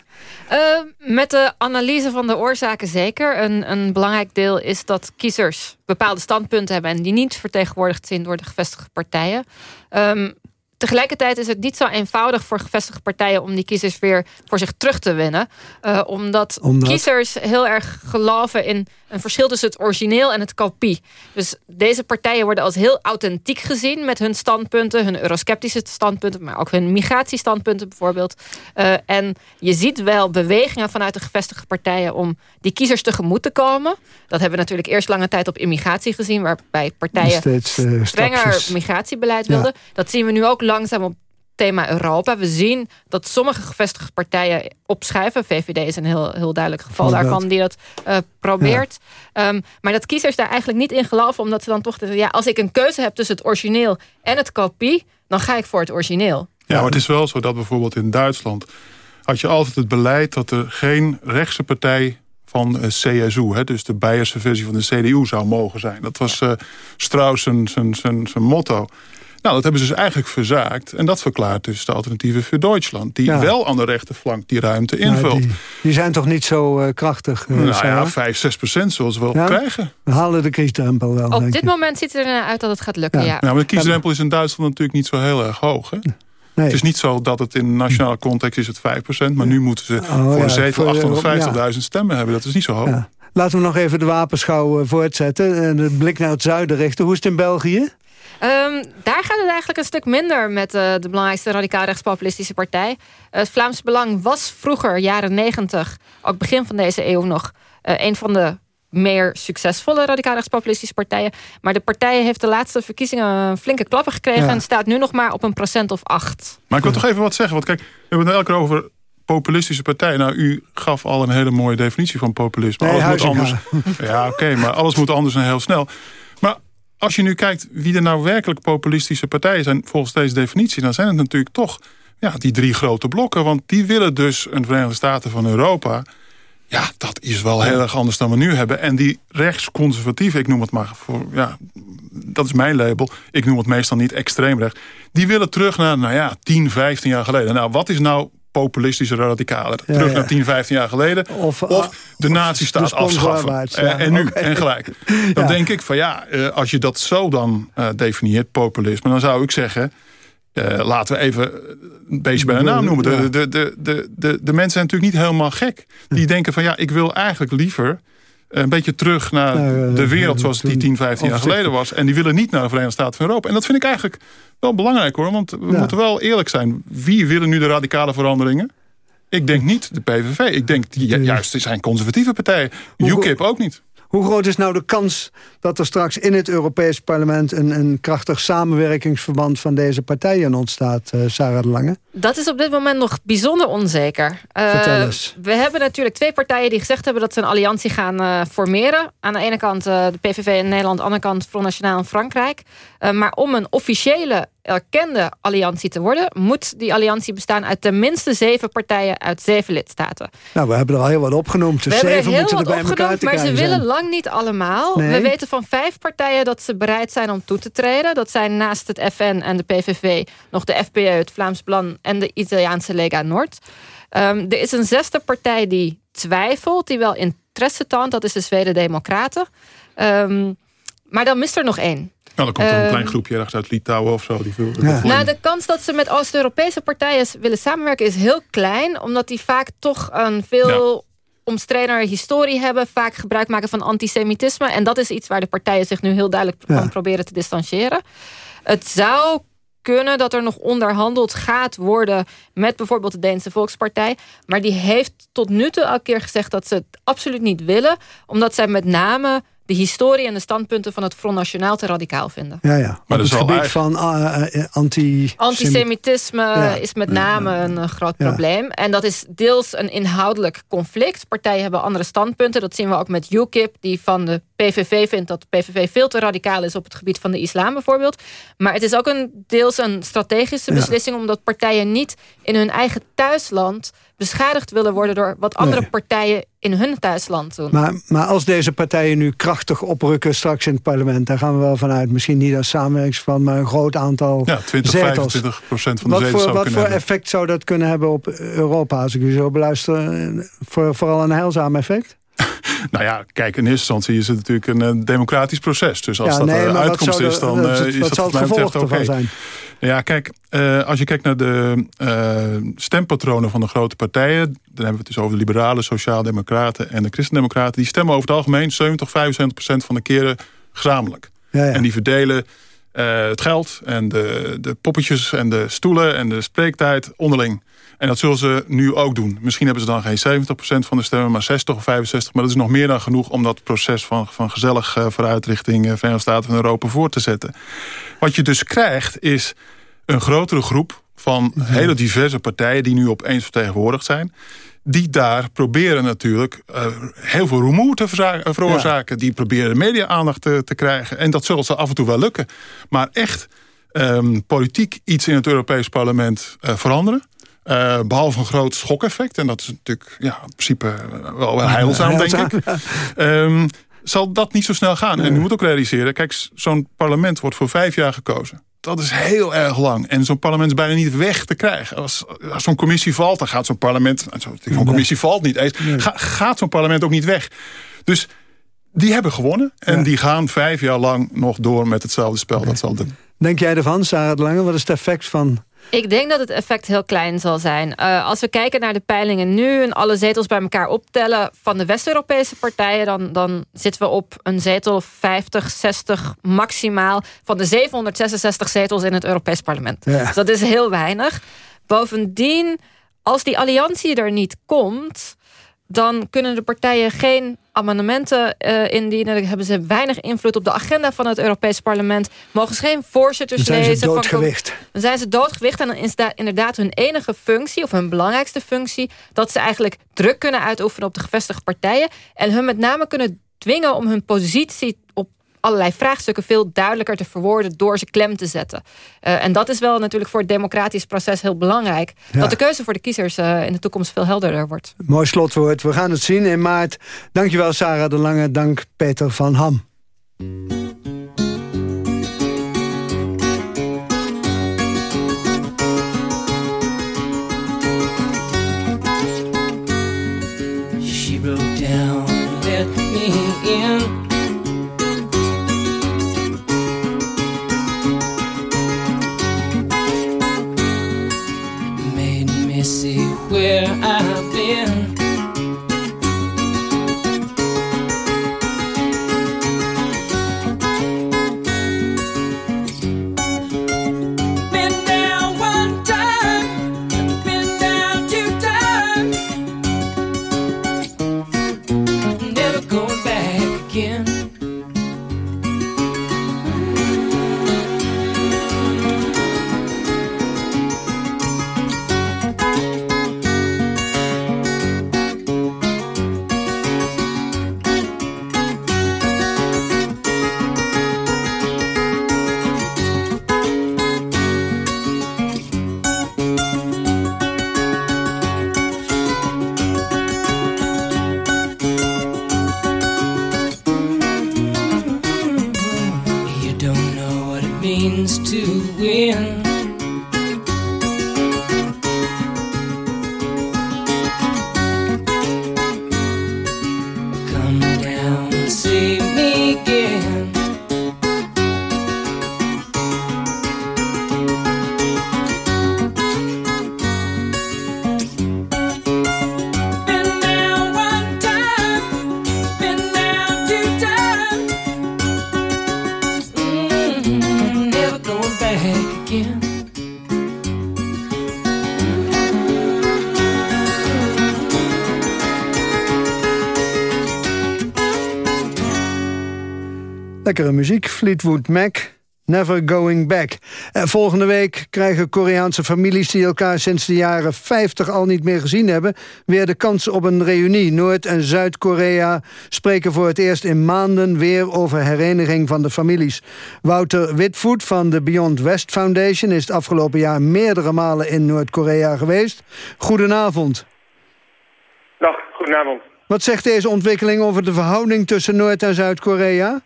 Eh, met de analyse van de oorzaken zeker. Een, een belangrijk deel is dat kiezers bepaalde standpunten hebben... en die niet vertegenwoordigd zijn door de gevestigde partijen. Ehm, tegelijkertijd is het niet zo eenvoudig voor gevestigde partijen... om die kiezers weer voor zich terug te winnen. Eh, omdat, Omdat? kiezers heel erg geloven in een verschil tussen het origineel en het kopie. Dus deze partijen worden als heel authentiek gezien... met hun standpunten, hun eurosceptische standpunten... maar ook hun migratiestandpunten bijvoorbeeld. Eh, en je ziet wel bewegingen vanuit de gevestigde partijen... om die kiezers tegemoet te komen. Dat hebben we natuurlijk eerst lange tijd op immigratie gezien... waarbij partijen Steeds, eh, strenger stapjes. migratiebeleid wilden. Dat zien we nu ook langzaam op thema Europa. We zien dat sommige gevestigde partijen opschuiven. VVD is een heel, heel duidelijk geval daarvan die dat eh, probeert. Ehm, maar dat kiezers daar eigenlijk niet in geloven. Omdat ze dan toch zeggen, ja, als ik een keuze heb tussen het origineel en het kopie... dan ga ik voor het origineel. Ja, maar het is wel zo dat bijvoorbeeld in Duitsland... had je altijd het beleid dat er geen rechtse partij van eh, CSU... Hè, dus de Beierse versie van de CDU zou mogen zijn. Dat was eh Strauss zijn, zijn, zijn, zijn motto. Nou, dat hebben ze dus eigenlijk verzaakt. En dat verklaart dus de alternatieven voor Duitsland... die Ja. wel aan de rechterflank die ruimte invult. die, die zijn toch niet zo eh, krachtig, eh, nou Sarah? ja, 5, 6 procent zullen ze wel Ja? krijgen. We halen de kiesdrempel wel, Op dit moment ziet het er uit dat het gaat lukken, ja. Ja, maar de kiesdrempel is in Duitsland natuurlijk niet zo heel erg hoog. Hè? Het is niet zo dat het in nationale context is het 5%, maar nu moeten ze Oh, voor ja, een zetel voor, 850.000 stemmen hebben. Dat is niet zo hoog. Ja. Laten we nog even de wapenschouw eh, voortzetten. En de blik naar het zuiden richten. Hoe is het in België? Ehm, daar gaat het eigenlijk een stuk minder met eh, de belangrijkste radicaal-rechtspopulistische partij. Het Vlaams Belang was vroeger, jaren 90, ook begin van deze eeuw nog, eh, een van de meer succesvolle radicaal-rechtspopulistische partijen. Maar de partij heeft de laatste verkiezingen flinke klappen gekregen Ja. en staat nu nog maar op een procent of acht. Maar ik wil toch even wat zeggen. Want kijk, we hebben het elke keer over populistische partijen. Nou, u gaf al een hele mooie definitie van populisme. Nee, alles moet anders. Ja, oké, maar alles moet anders en heel snel. Maar als je nu kijkt wie er nou werkelijk populistische partijen zijn... volgens deze definitie, dan zijn het natuurlijk toch ja, die drie grote blokken. Want die willen dus een Verenigde Staten van Europa... Ja, dat is wel heel erg anders dan we nu hebben. En die rechtsconservatieven, ik noem het maar voor... Ja, dat is mijn label. Ik noem het meestal niet extreem recht. Die willen terug naar, nou ja, 10, 15 jaar geleden. Nou, wat is nou populistische radicaler? Ja, terug ja. naar 10, 15 jaar geleden. Of, de nazistaat afschaffen. Eh, ja, en nu, en gelijk. Dan denk ik van ja, eh, als je dat zo dan eh, definieert, populisme... dan zou ik zeggen, laten we even een beetje bij de naam noemen. De, de, de, de, de, de mensen zijn natuurlijk niet helemaal gek. Die denken van ja, ik wil eigenlijk liever een beetje terug naar Nou, eh, de wereld zoals die 10, 15 jaar geleden was. En die willen niet naar de Verenigde Staten van Europa. En dat vind ik eigenlijk wel belangrijk hoor. Want we Ja. moeten wel eerlijk zijn. Wie willen nu de radicale veranderingen? Ik denk niet de PVV. Ik denk die, ju- juist, zijn conservatieve partijen. UKIP ook niet. Hoe groot is nou de kans dat er straks in het Europees parlement... een, een krachtig samenwerkingsverband van deze partijen ontstaat, eh, Sarah de Lange? Dat is op dit moment nog bijzonder onzeker. Eh, Vertel eens. We hebben natuurlijk twee partijen die gezegd hebben... dat ze een alliantie gaan eh, formeren. Aan de ene kant de PVV in Nederland... aan de andere kant Front Nationaal in Frankrijk. Maar om een officiële, erkende alliantie te worden... moet die alliantie bestaan uit tenminste zeven partijen... uit zeven lidstaten. Nou, we hebben er al heel wat opgenoemd. Dus We hebben er zeven heel er wat opgenoemd, maar ze willen lang niet allemaal. Nee. We weten van vijf partijen dat ze bereid zijn om toe te treden. Dat zijn naast het FN en de PVV nog de FPE, het Vlaams Belang en de Italiaanse Lega Nord. Ehm, er is een zesde partij die twijfelt, die wel interesse toont. Dat is de Zweden Democraten. Ehm, maar dan mist er nog één. Nou, dan komt er een Ehm, klein groepje ergens uit Litouwen of zo. Die Nou, de kans dat ze met Oost-Europese partijen willen samenwerken is heel klein. Omdat die vaak toch een veel omstredener historie hebben. Vaak gebruik maken van antisemitisme. En dat is iets waar de partijen zich nu heel duidelijk Ja. van proberen te distancieren. Het zou kunnen dat er nog onderhandeld gaat worden met bijvoorbeeld de Deense Volkspartij. Maar die heeft tot nu toe elke keer gezegd dat ze het absoluut niet willen. Omdat zij met name de historie en de standpunten van het Front Nationaal te radicaal vinden. Ja, ja. Maar het gebied eigenlijk- van uh, anti... Antisemitisme Ja. is met name een eh, groot Ja. probleem. En dat is deels een inhoudelijk conflict. Partijen hebben andere standpunten. Dat zien we ook met UKIP, die van de PVV vindt dat de PVV veel te radicaal is op het gebied van de islam bijvoorbeeld. Maar het is ook een, deels een strategische Ja. beslissing, omdat partijen niet in hun eigen thuisland beschadigd willen worden door wat andere Nee. partijen in hun thuisland doen. Maar, maar als deze partijen nu krachtig oprukken straks in het parlement... daar gaan we wel vanuit, misschien niet als samenwerkingsverband... maar een groot aantal Ja, 20, zetels. 25 procent van de Wat zetels voor, zou wat kunnen voor hebben. effect zou dat kunnen hebben op Europa, als ik u zo beluister? Voor, vooral een heilzaam effect? Nou ja, kijk, in eerste instantie is het natuurlijk een eh, democratisch proces. Dus als Ja, dat nee, de uitkomst is, dan eh, is dat het wat mij gevolg betreft oké. Ja, kijk, eh, als je kijkt naar de eh, stempatronen van de grote partijen... dan hebben we het dus over de liberalen, sociaaldemocraten en de christendemocraten... die stemmen over het algemeen 70, 75 procent van de keren gezamenlijk. Ja, ja. En die verdelen eh, het geld en de, de poppetjes en de stoelen en de spreektijd onderling. En dat zullen ze nu ook doen. Misschien hebben ze dan geen 70% van de stemmen, maar 60 of 65. Maar dat is nog meer dan genoeg om dat proces van, van gezellig eh, vooruit richting eh, Verenigde Staten van Europa voor te zetten. Wat je dus krijgt is een grotere groep van hele diverse partijen die nu opeens vertegenwoordigd zijn. Die daar proberen natuurlijk eh, heel veel rumoer te veroorzaken. Die proberen media-aandacht te, te krijgen. En dat zullen ze af en toe wel lukken. Maar echt ehm, politiek iets in het Europees parlement veranderen. Eh, behalve een groot schokeffect. En dat is natuurlijk ja, in principe eh, wel, heilzaam, denk ik. Ehm, zal dat niet zo snel gaan. En u moet ook realiseren, kijk, zo'n parlement wordt voor vijf jaar gekozen. Dat is heel erg lang. En zo'n parlement is bijna niet weg te krijgen. Als, als zo'n commissie valt, dan gaat zo'n parlement... zo- Zo'n commissie valt niet eens. Ga- gaat zo'n parlement ook niet weg. Dus die hebben gewonnen. En die gaan vijf jaar lang nog door met hetzelfde spel. Dat zal doen. Denk jij ervan, Sarah de Lange? Wat is het effect van Ik denk dat het effect heel klein zal zijn. Uh, als we kijken naar de peilingen nu... en alle zetels bij elkaar optellen van de West-Europese partijen... Dan, dan zitten we op een zetel 50, 60 maximaal... van de 766 zetels in het Europees parlement. Ja. Dus dat is heel weinig. Bovendien, als die alliantie er niet komt dan kunnen de partijen geen amendementen uh, indienen. Dan hebben ze weinig invloed op de agenda van het Europees parlement. Mogen ze geen voorzitters Dan zijn ze lezen. doodgewicht. Van, dan zijn ze doodgewicht. En dan is da inderdaad hun enige functie, of hun belangrijkste functie... dat ze eigenlijk druk kunnen uitoefenen op de gevestigde partijen. En hun met name kunnen dwingen om hun positie allerlei vraagstukken veel duidelijker te verwoorden door ze klem te zetten. Uh, en dat is wel natuurlijk voor het democratisch proces heel belangrijk. Ja. Dat de keuze voor de kiezers uh, in de toekomst veel helderder wordt. Mooi slotwoord. We gaan het zien in maart. Dankjewel Sarah de Lange. Dank Peter van Ham. Lekkere muziek, Fleetwood Mac, Never Going Back. En volgende week krijgen Koreaanse families... die elkaar sinds de jaren 50 al niet meer gezien hebben... weer de kans op een reunie. Noord- en Zuid-Korea spreken voor het eerst in maanden... weer over hereniging van de families. Wouter Witvoet van de Beyond West Foundation... is het afgelopen jaar meerdere malen in Noord-Korea geweest. Goedenavond. Dag, goedenavond. Wat zegt deze ontwikkeling over de verhouding tussen Noord- en Zuid-Korea?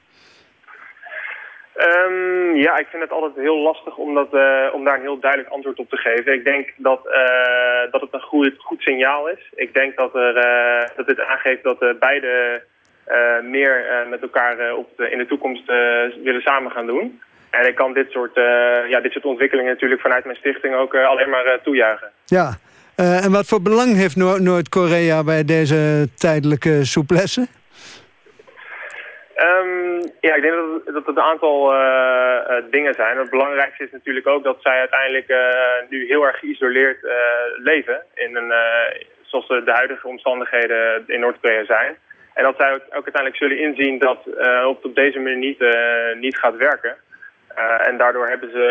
Ehm, ja, ik vind het altijd heel lastig om, dat, eh, om daar een heel duidelijk antwoord op te geven. Ik denk dat, eh, dat het een goed, goed signaal is. Ik denk dat, er, eh, dat dit aangeeft dat beide meer met elkaar op in de toekomst willen samen gaan doen. En ik kan dit soort, ja, dit soort ontwikkelingen natuurlijk vanuit mijn stichting ook alleen maar toejuichen. Ja, en wat voor belang heeft Noor- Noord-Korea bij deze tijdelijke souplesse? Ehm, ja, ik denk dat het, dat het een aantal eh, eh, dingen zijn. Het belangrijkste is natuurlijk ook dat zij uiteindelijk eh, nu heel erg geïsoleerd leven. In een, zoals de, huidige omstandigheden in Noord-Korea zijn. En dat zij ook, uiteindelijk zullen inzien dat eh, op, deze manier niet, niet gaat werken. Eh, en daardoor hebben ze,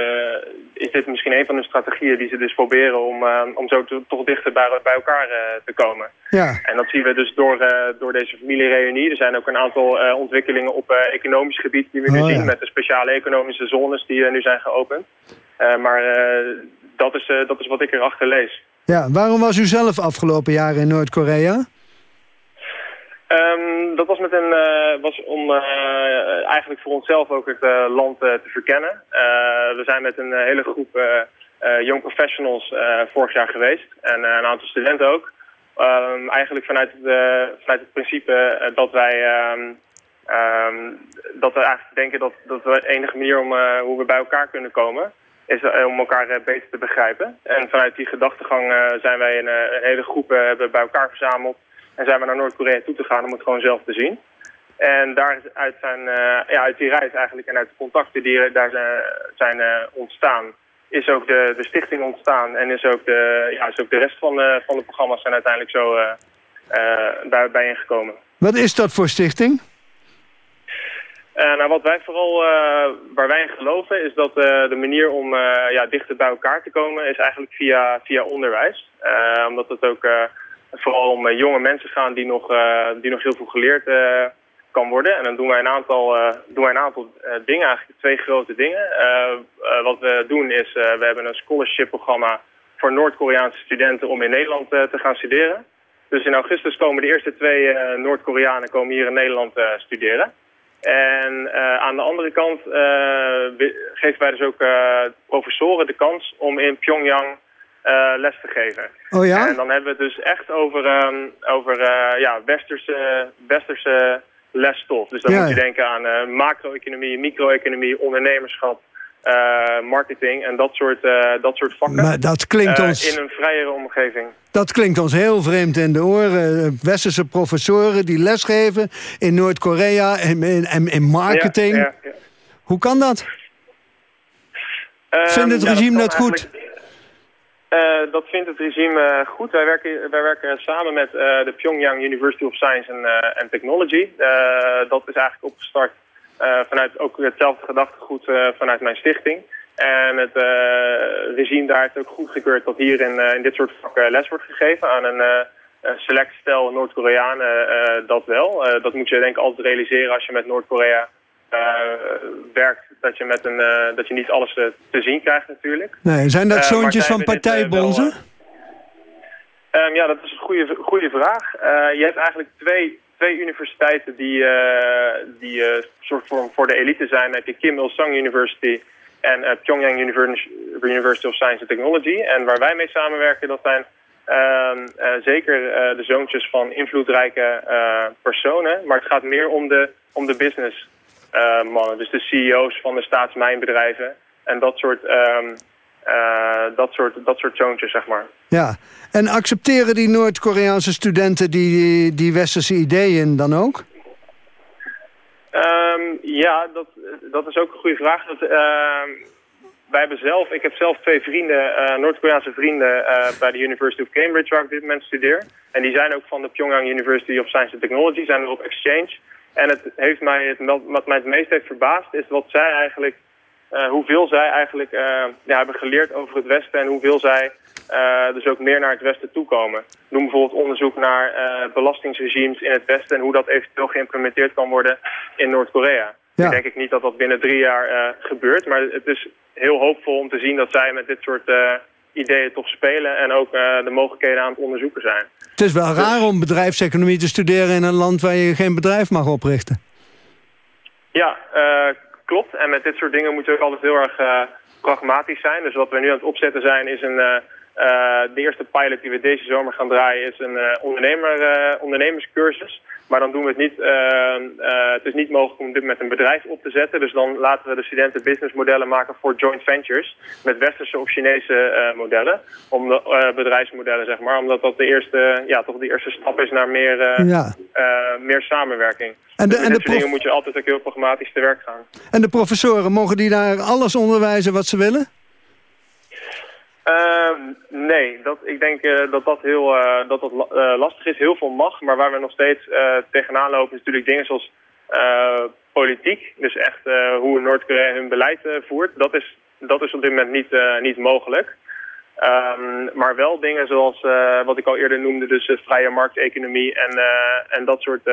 is dit misschien een van de strategieën die ze dus proberen om, eh, om zo to- toch dichter bij, bij elkaar eh, te komen. Ja. En dat zien we dus door, door deze familiereunie. Er zijn ook een aantal ontwikkelingen op economisch gebied die we nu Oh, ja. zien met de speciale economische zones die nu zijn geopend. Maar dat, is, dat is wat ik erachter lees. Ja, waarom was u zelf afgelopen jaar in Noord-Korea? Ehm, dat was, met een, eh, was om eh, eigenlijk voor onszelf ook het eh, land te verkennen. We zijn met een hele groep young professionals vorig jaar geweest. En een aantal studenten ook. Ehm, eigenlijk vanuit het, vanuit het principe dat wij... ehm, dat we eigenlijk denken dat, dat de enige manier om, hoe we bij elkaar kunnen komen... is om elkaar beter te begrijpen. En vanuit die gedachtegang zijn wij een, een hele groep hebben bij elkaar verzameld. En zijn we naar Noord-Korea toe te gaan om het gewoon zelf te zien. En daaruit zijn, eh, ja, uit die reis eigenlijk en uit de contacten die daar zijn, zijn eh, ontstaan, is ook de, de stichting ontstaan. En is ook de, ja, is ook de rest van de, van de programma's zijn uiteindelijk zo eh eh, bij, bijeengekomen. Wat is dat voor stichting? Eh, nou, wat wij vooral, eh, waar wij in geloven, is dat eh, de manier om eh, ja, dichter bij elkaar te komen, is eigenlijk via, via onderwijs. Eh, omdat het ook eh, vooral om eh, jonge mensen gaan die nog, eh, die nog heel veel geleerd eh, kan worden. En dan doen wij een aantal, doen wij een aantal dingen, eigenlijk twee grote dingen. Wat we doen is, we hebben een scholarship programma voor Noord-Koreaanse studenten om in Nederland te gaan studeren. Dus in augustus komen de eerste twee Noord-Koreanen komen hier in Nederland eh, studeren. En aan de andere kant geven wij dus ook professoren de kans om in Pyongyang eh, les te geven. Oh ja? En dan hebben we het dus echt over, ehm, over eh, ja, westerse, westerse lesstof. Dus dan Ja, moet je denken aan eh, macro-economie, micro-economie, ondernemerschap, marketing en dat soort, dat soort vakken. Maar dat klinkt ons- In een vrijere omgeving. Dat klinkt ons heel vreemd in de oren. Westerse professoren die lesgeven in Noord-Korea en in, in marketing. Ja, ja. Hoe kan dat? Ehm, Vindt het ja, regime dat goed? Eh, dat vindt het regime goed. Wij werken, wij werken samen met eh, de Pyongyang University of Science and, eh, Technology. Dat is eigenlijk opgestart vanuit ook hetzelfde gedachtegoed vanuit mijn stichting. En het regime daar heeft ook goedgekeurd dat hier in, in dit soort vakken les wordt gegeven aan een select stel Noord-Koreanen. dat wel. Dat moet je denk ik altijd realiseren als je met Noord-Korea werkt. Dat je, met een, eh, dat je niet alles eh, te zien krijgt natuurlijk. Nee, zijn dat Eh, zoontjes van eh, partijbonzen? wel, Ehm, ja, dat is een goede, goede vraag. Eh, je hebt eigenlijk twee, twee universiteiten die, eh, die eh, soort voor, voor de elite zijn. Dan heb je Kim Il-sung University en eh, Pyongyang Univers- University of Science and Technology. En waar wij mee samenwerken, dat zijn ehm, eh, zeker eh, de zoontjes van invloedrijke eh, personen. Maar het gaat meer om de, om de business eh, mannen. Dus de CEO's van de staatsmijnbedrijven. En dat soort, eh, dat soort, dat soort zoontjes, zeg maar. Ja. En accepteren die Noord-Koreaanse studenten die, die westerse ideeën dan ook? Ehm, ja, dat, dat is ook een goede vraag. Dat, ehm, wij hebben zelf, ik heb zelf twee vrienden, eh, Noord-Koreaanse vrienden eh, bij de University of Cambridge waar ik op dit moment studeer. En die zijn ook van de Pyongyang University of Science and Technology, zijn er op exchange. En het heeft mij, het, wat mij het meest heeft verbaasd is wat zij eigenlijk, eh, hoeveel zij eigenlijk eh, ja, hebben geleerd over het Westen en hoeveel zij eh, dus ook meer naar het Westen toekomen. Doen bijvoorbeeld onderzoek naar belastingsregimes in het Westen en hoe dat eventueel geïmplementeerd kan worden in Noord-Korea. Ja. Nu denk ik niet dat dat binnen drie jaar gebeurt, maar het is heel hoopvol om te zien dat zij met dit soort ideeën toch spelen en ook eh, de mogelijkheden aan het onderzoeken zijn. Het is wel raar om bedrijfseconomie te studeren in een land waar je geen bedrijf mag oprichten. Ja, eh, klopt. En met dit soort dingen moeten we ook altijd heel erg eh, pragmatisch zijn. Dus wat we nu aan het opzetten zijn is een... eh, de eerste pilot die we deze zomer gaan draaien is een eh, ondernemer, eh, ondernemerscursus. Maar dan doen we het niet... het is niet mogelijk om dit met een bedrijf op te zetten. Dus dan laten we de studenten businessmodellen maken voor joint ventures. Met westerse of Chinese modellen. Om de, bedrijfsmodellen, zeg maar. Omdat dat de eerste, ja, toch de eerste stap is naar meer, Ja. meer samenwerking. En de- dus met en de prof- dingen moet je altijd ook heel pragmatisch te werk gaan. En de professoren, mogen die daar alles onderwijzen wat ze willen? Ehm, nee, dat, ik denk eh, dat dat heel eh, dat dat eh, lastig is. Heel veel mag, maar waar we nog steeds tegenaan lopen is natuurlijk dingen zoals politiek. Dus echt hoe Noord-Korea hun beleid voert. Dat is, dat is op dit moment niet, niet mogelijk. Ehm, maar wel dingen zoals wat ik al eerder noemde, dus vrije markteconomie en, en dat soort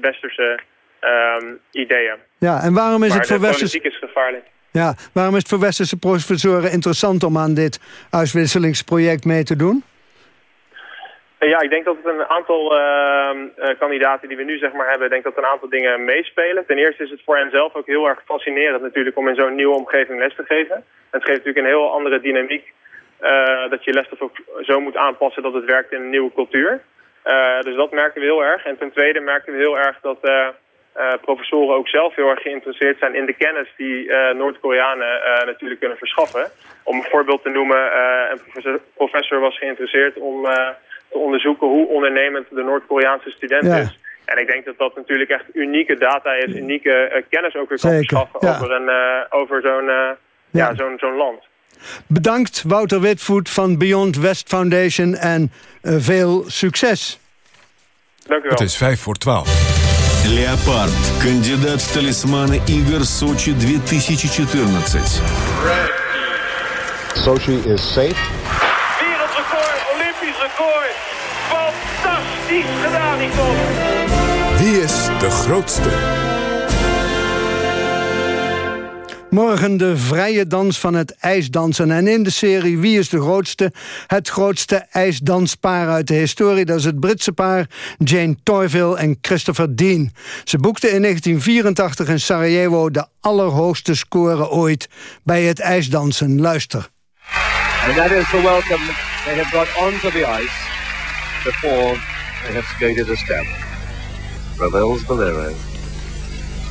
westerse ehm, ideeën. Ja, en waarom is maar het voor westerse... politiek is gevaarlijk. Ja, waarom is het voor westerse professoren interessant om aan dit uitwisselingsproject mee te doen? Eh, Ja, ik denk dat het een aantal ehm, eh, kandidaten die we nu zeg maar hebben, denk dat een aantal dingen meespelen. Ten eerste is het voor hen zelf ook heel erg fascinerend natuurlijk om in zo'n nieuwe omgeving les te geven. Het geeft natuurlijk een heel andere dynamiek. eh, dat je lesstof ook zo moet aanpassen dat het werkt in een nieuwe cultuur. Dus dat merken we heel erg. En ten tweede merken we heel erg dat, professoren ook zelf heel erg geïnteresseerd zijn in de kennis die eh, Noord-Koreanen eh, natuurlijk kunnen verschaffen. Om een voorbeeld te noemen, eh, een professor, professor was geïnteresseerd om eh, te onderzoeken hoe ondernemend de Noord-Koreaanse student Ja. is. En ik denk dat dat natuurlijk echt unieke data is, unieke eh, kennis ook weer kan Zeker, verschaffen ja. over, een, eh, over zo'n eh, ja. zo'n zo'n land. Bedankt Wouter Witvoet van Beyond West Foundation en eh, veel succes. Dank u wel. Het is vijf voor twaalf. Леопард. Кандидат в талисманы игр Сочи 2014. Sochi is safe. Wereldrecord, Olympisch record. Fantastisch gedaan, Nicole. Wie is de grootste? Morgen de vrije dans van het ijsdansen. En in de serie Wie is de grootste? Het grootste ijsdanspaar uit de historie. Dat is het Britse paar Jane Toyville en Christopher Dean. Ze boekten in 1984 in Sarajevo de allerhoogste score ooit bij het ijsdansen. Luister. And that is the welcome they have brought onto the ice before they have skated a step. Ravel's Bolero,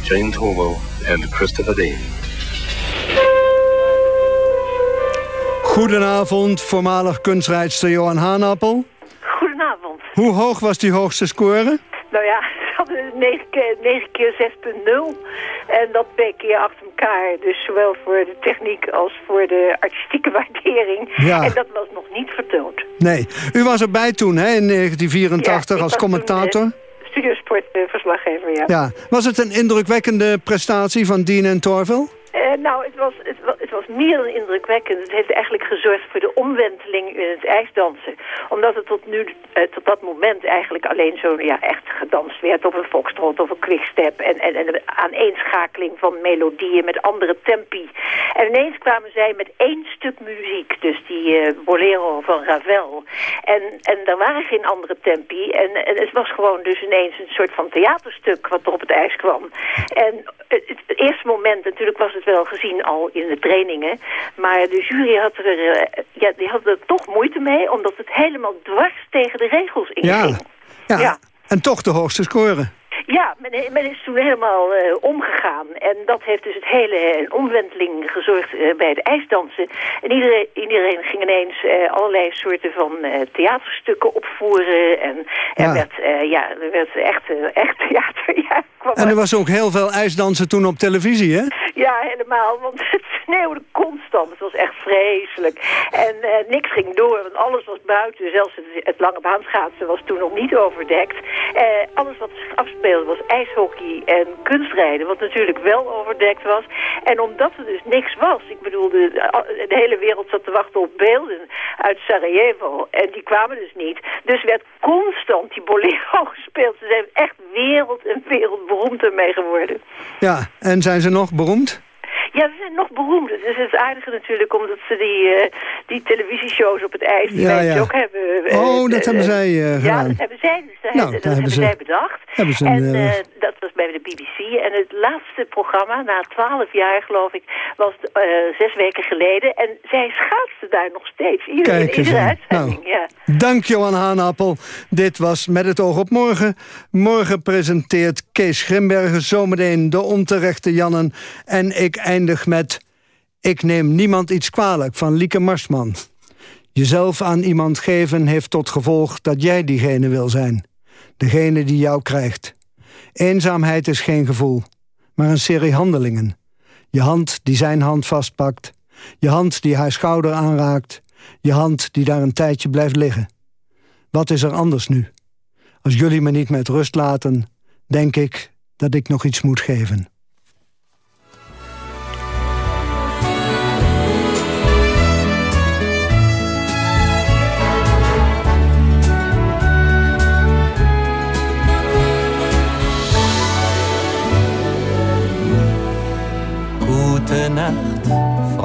Jane Torwell, and Christopher Dean. Goedenavond, voormalig kunstrijdster Johan Haanappel. Goedenavond. Hoe hoog was die hoogste score? Nou ja, ze hadden 9 keer, 9 keer 6.0. En dat twee keer achter elkaar. Dus zowel voor de techniek als voor de artistieke waardering. Ja. En dat was nog niet vertoond. Nee, u was erbij toen, hè, in 1984 Ja, ik als toen, commentator. eh, Studiosportverslaggever, ja. Ja. Was het een indrukwekkende prestatie van Dean en Torvel? Eh, nou, het was, meer dan indrukwekkend. Het heeft eigenlijk gezorgd voor de omwenteling in het ijsdansen. Omdat het tot nu, eh, tot dat moment eigenlijk alleen zo ja, echt gedanst werd op een foxtrot of een quickstep. En, en, en een aaneenschakeling van melodieën met andere tempi. En ineens kwamen zij met één stuk muziek. Dus die eh, bolero van Ravel. En, en er waren geen andere tempi. En, en het was gewoon dus ineens een soort van theaterstuk wat er op het ijs kwam. En het, het eerste moment, natuurlijk was het wel gezien al in de Maar de jury had er, eh, ja, die had er toch moeite mee, omdat het helemaal dwars tegen de regels inging. Ja. ja. En toch de hoogste score. Ja, men, men is toen helemaal eh, omgegaan. En dat heeft dus het hele een omwenteling gezorgd eh, bij het ijsdansen. En iedereen, iedereen ging ineens eh, allerlei soorten van eh, theaterstukken opvoeren. En er Ja. werd, eh, ja, er werd echt, eh, echt theater. Ja, En er was ook heel veel ijsdansen toen op televisie, hè? ja, helemaal. Want het sneeuwde constant. Het was echt vreselijk. En eh, niks ging door, want alles was buiten. Zelfs het, het lange baanschaatsen was toen nog niet overdekt. Eh, alles wat zich was ijshockey en kunstrijden. Wat natuurlijk wel overdekt was. En omdat er dus niks was. Ik bedoel, de, de hele wereld zat te wachten op beelden uit Sarajevo. En die kwamen dus niet. Dus werd constant die bolero gespeeld. Ze zijn echt wereld en wereldberoemd ermee geworden. Ja, en zijn ze nog beroemd? Ja, ze zijn nog beroemd. Dus het is aardige natuurlijk omdat ze die, eh, die televisieshows op het ijs die Ja, ook hebben. eh, Oh, dat eh, hebben zij Ja, dat hebben zij, dus dat, Nou, dat hebben ze- zij bedacht. hebben ze en een, dat was bij de BBC. En het laatste programma, na twaalf jaar geloof ik, was zes weken geleden. En zij schaatsen daar nog steeds. Iedere, Kijk eens iedere uitzending, Nou. ja. Dank Johan Haanappel. Dit was Met het oog op morgen. Morgen presenteert Kees Grimbergen zometeen de onterechte Jannen. En ik eindig met Ik neem niemand iets kwalijk van Lieke Marsman. Jezelf aan iemand geven heeft tot gevolg dat jij diegene wil zijn. Degene die jou krijgt. Eenzaamheid is geen gevoel, maar een serie handelingen. Je hand die zijn hand vastpakt. Je hand die haar schouder aanraakt. Je hand die daar een tijdje blijft liggen. Wat is er anders nu? Als jullie me niet met rust laten, denk ik dat ik nog iets moet geven.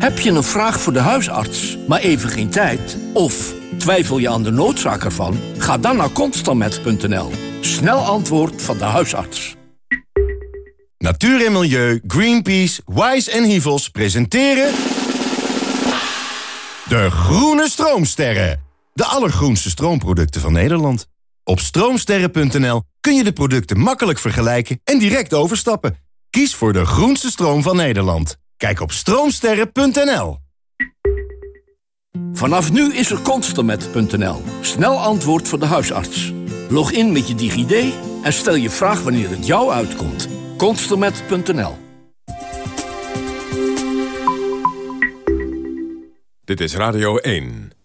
Je een vraag voor de huisarts, maar even geen tijd? Of twijfel je aan de noodzaak ervan? Ga dan naar constantmet.nl. Snel antwoord van de huisarts. Natuur en Milieu, Greenpeace, Wise en Hivels presenteren... De Groene Stroomsterren. De allergroenste stroomproducten van Nederland. Op stroomsterren.nl kun je de producten makkelijk vergelijken en direct overstappen. Kies voor de groenste stroom van Nederland. Kijk op stroomsterren.nl. Vanaf nu is er constermet.nl. Snel antwoord voor de huisarts. Log in met je DigiD en stel je vraag wanneer het jou uitkomt. Constermet.nl Dit is Radio 1.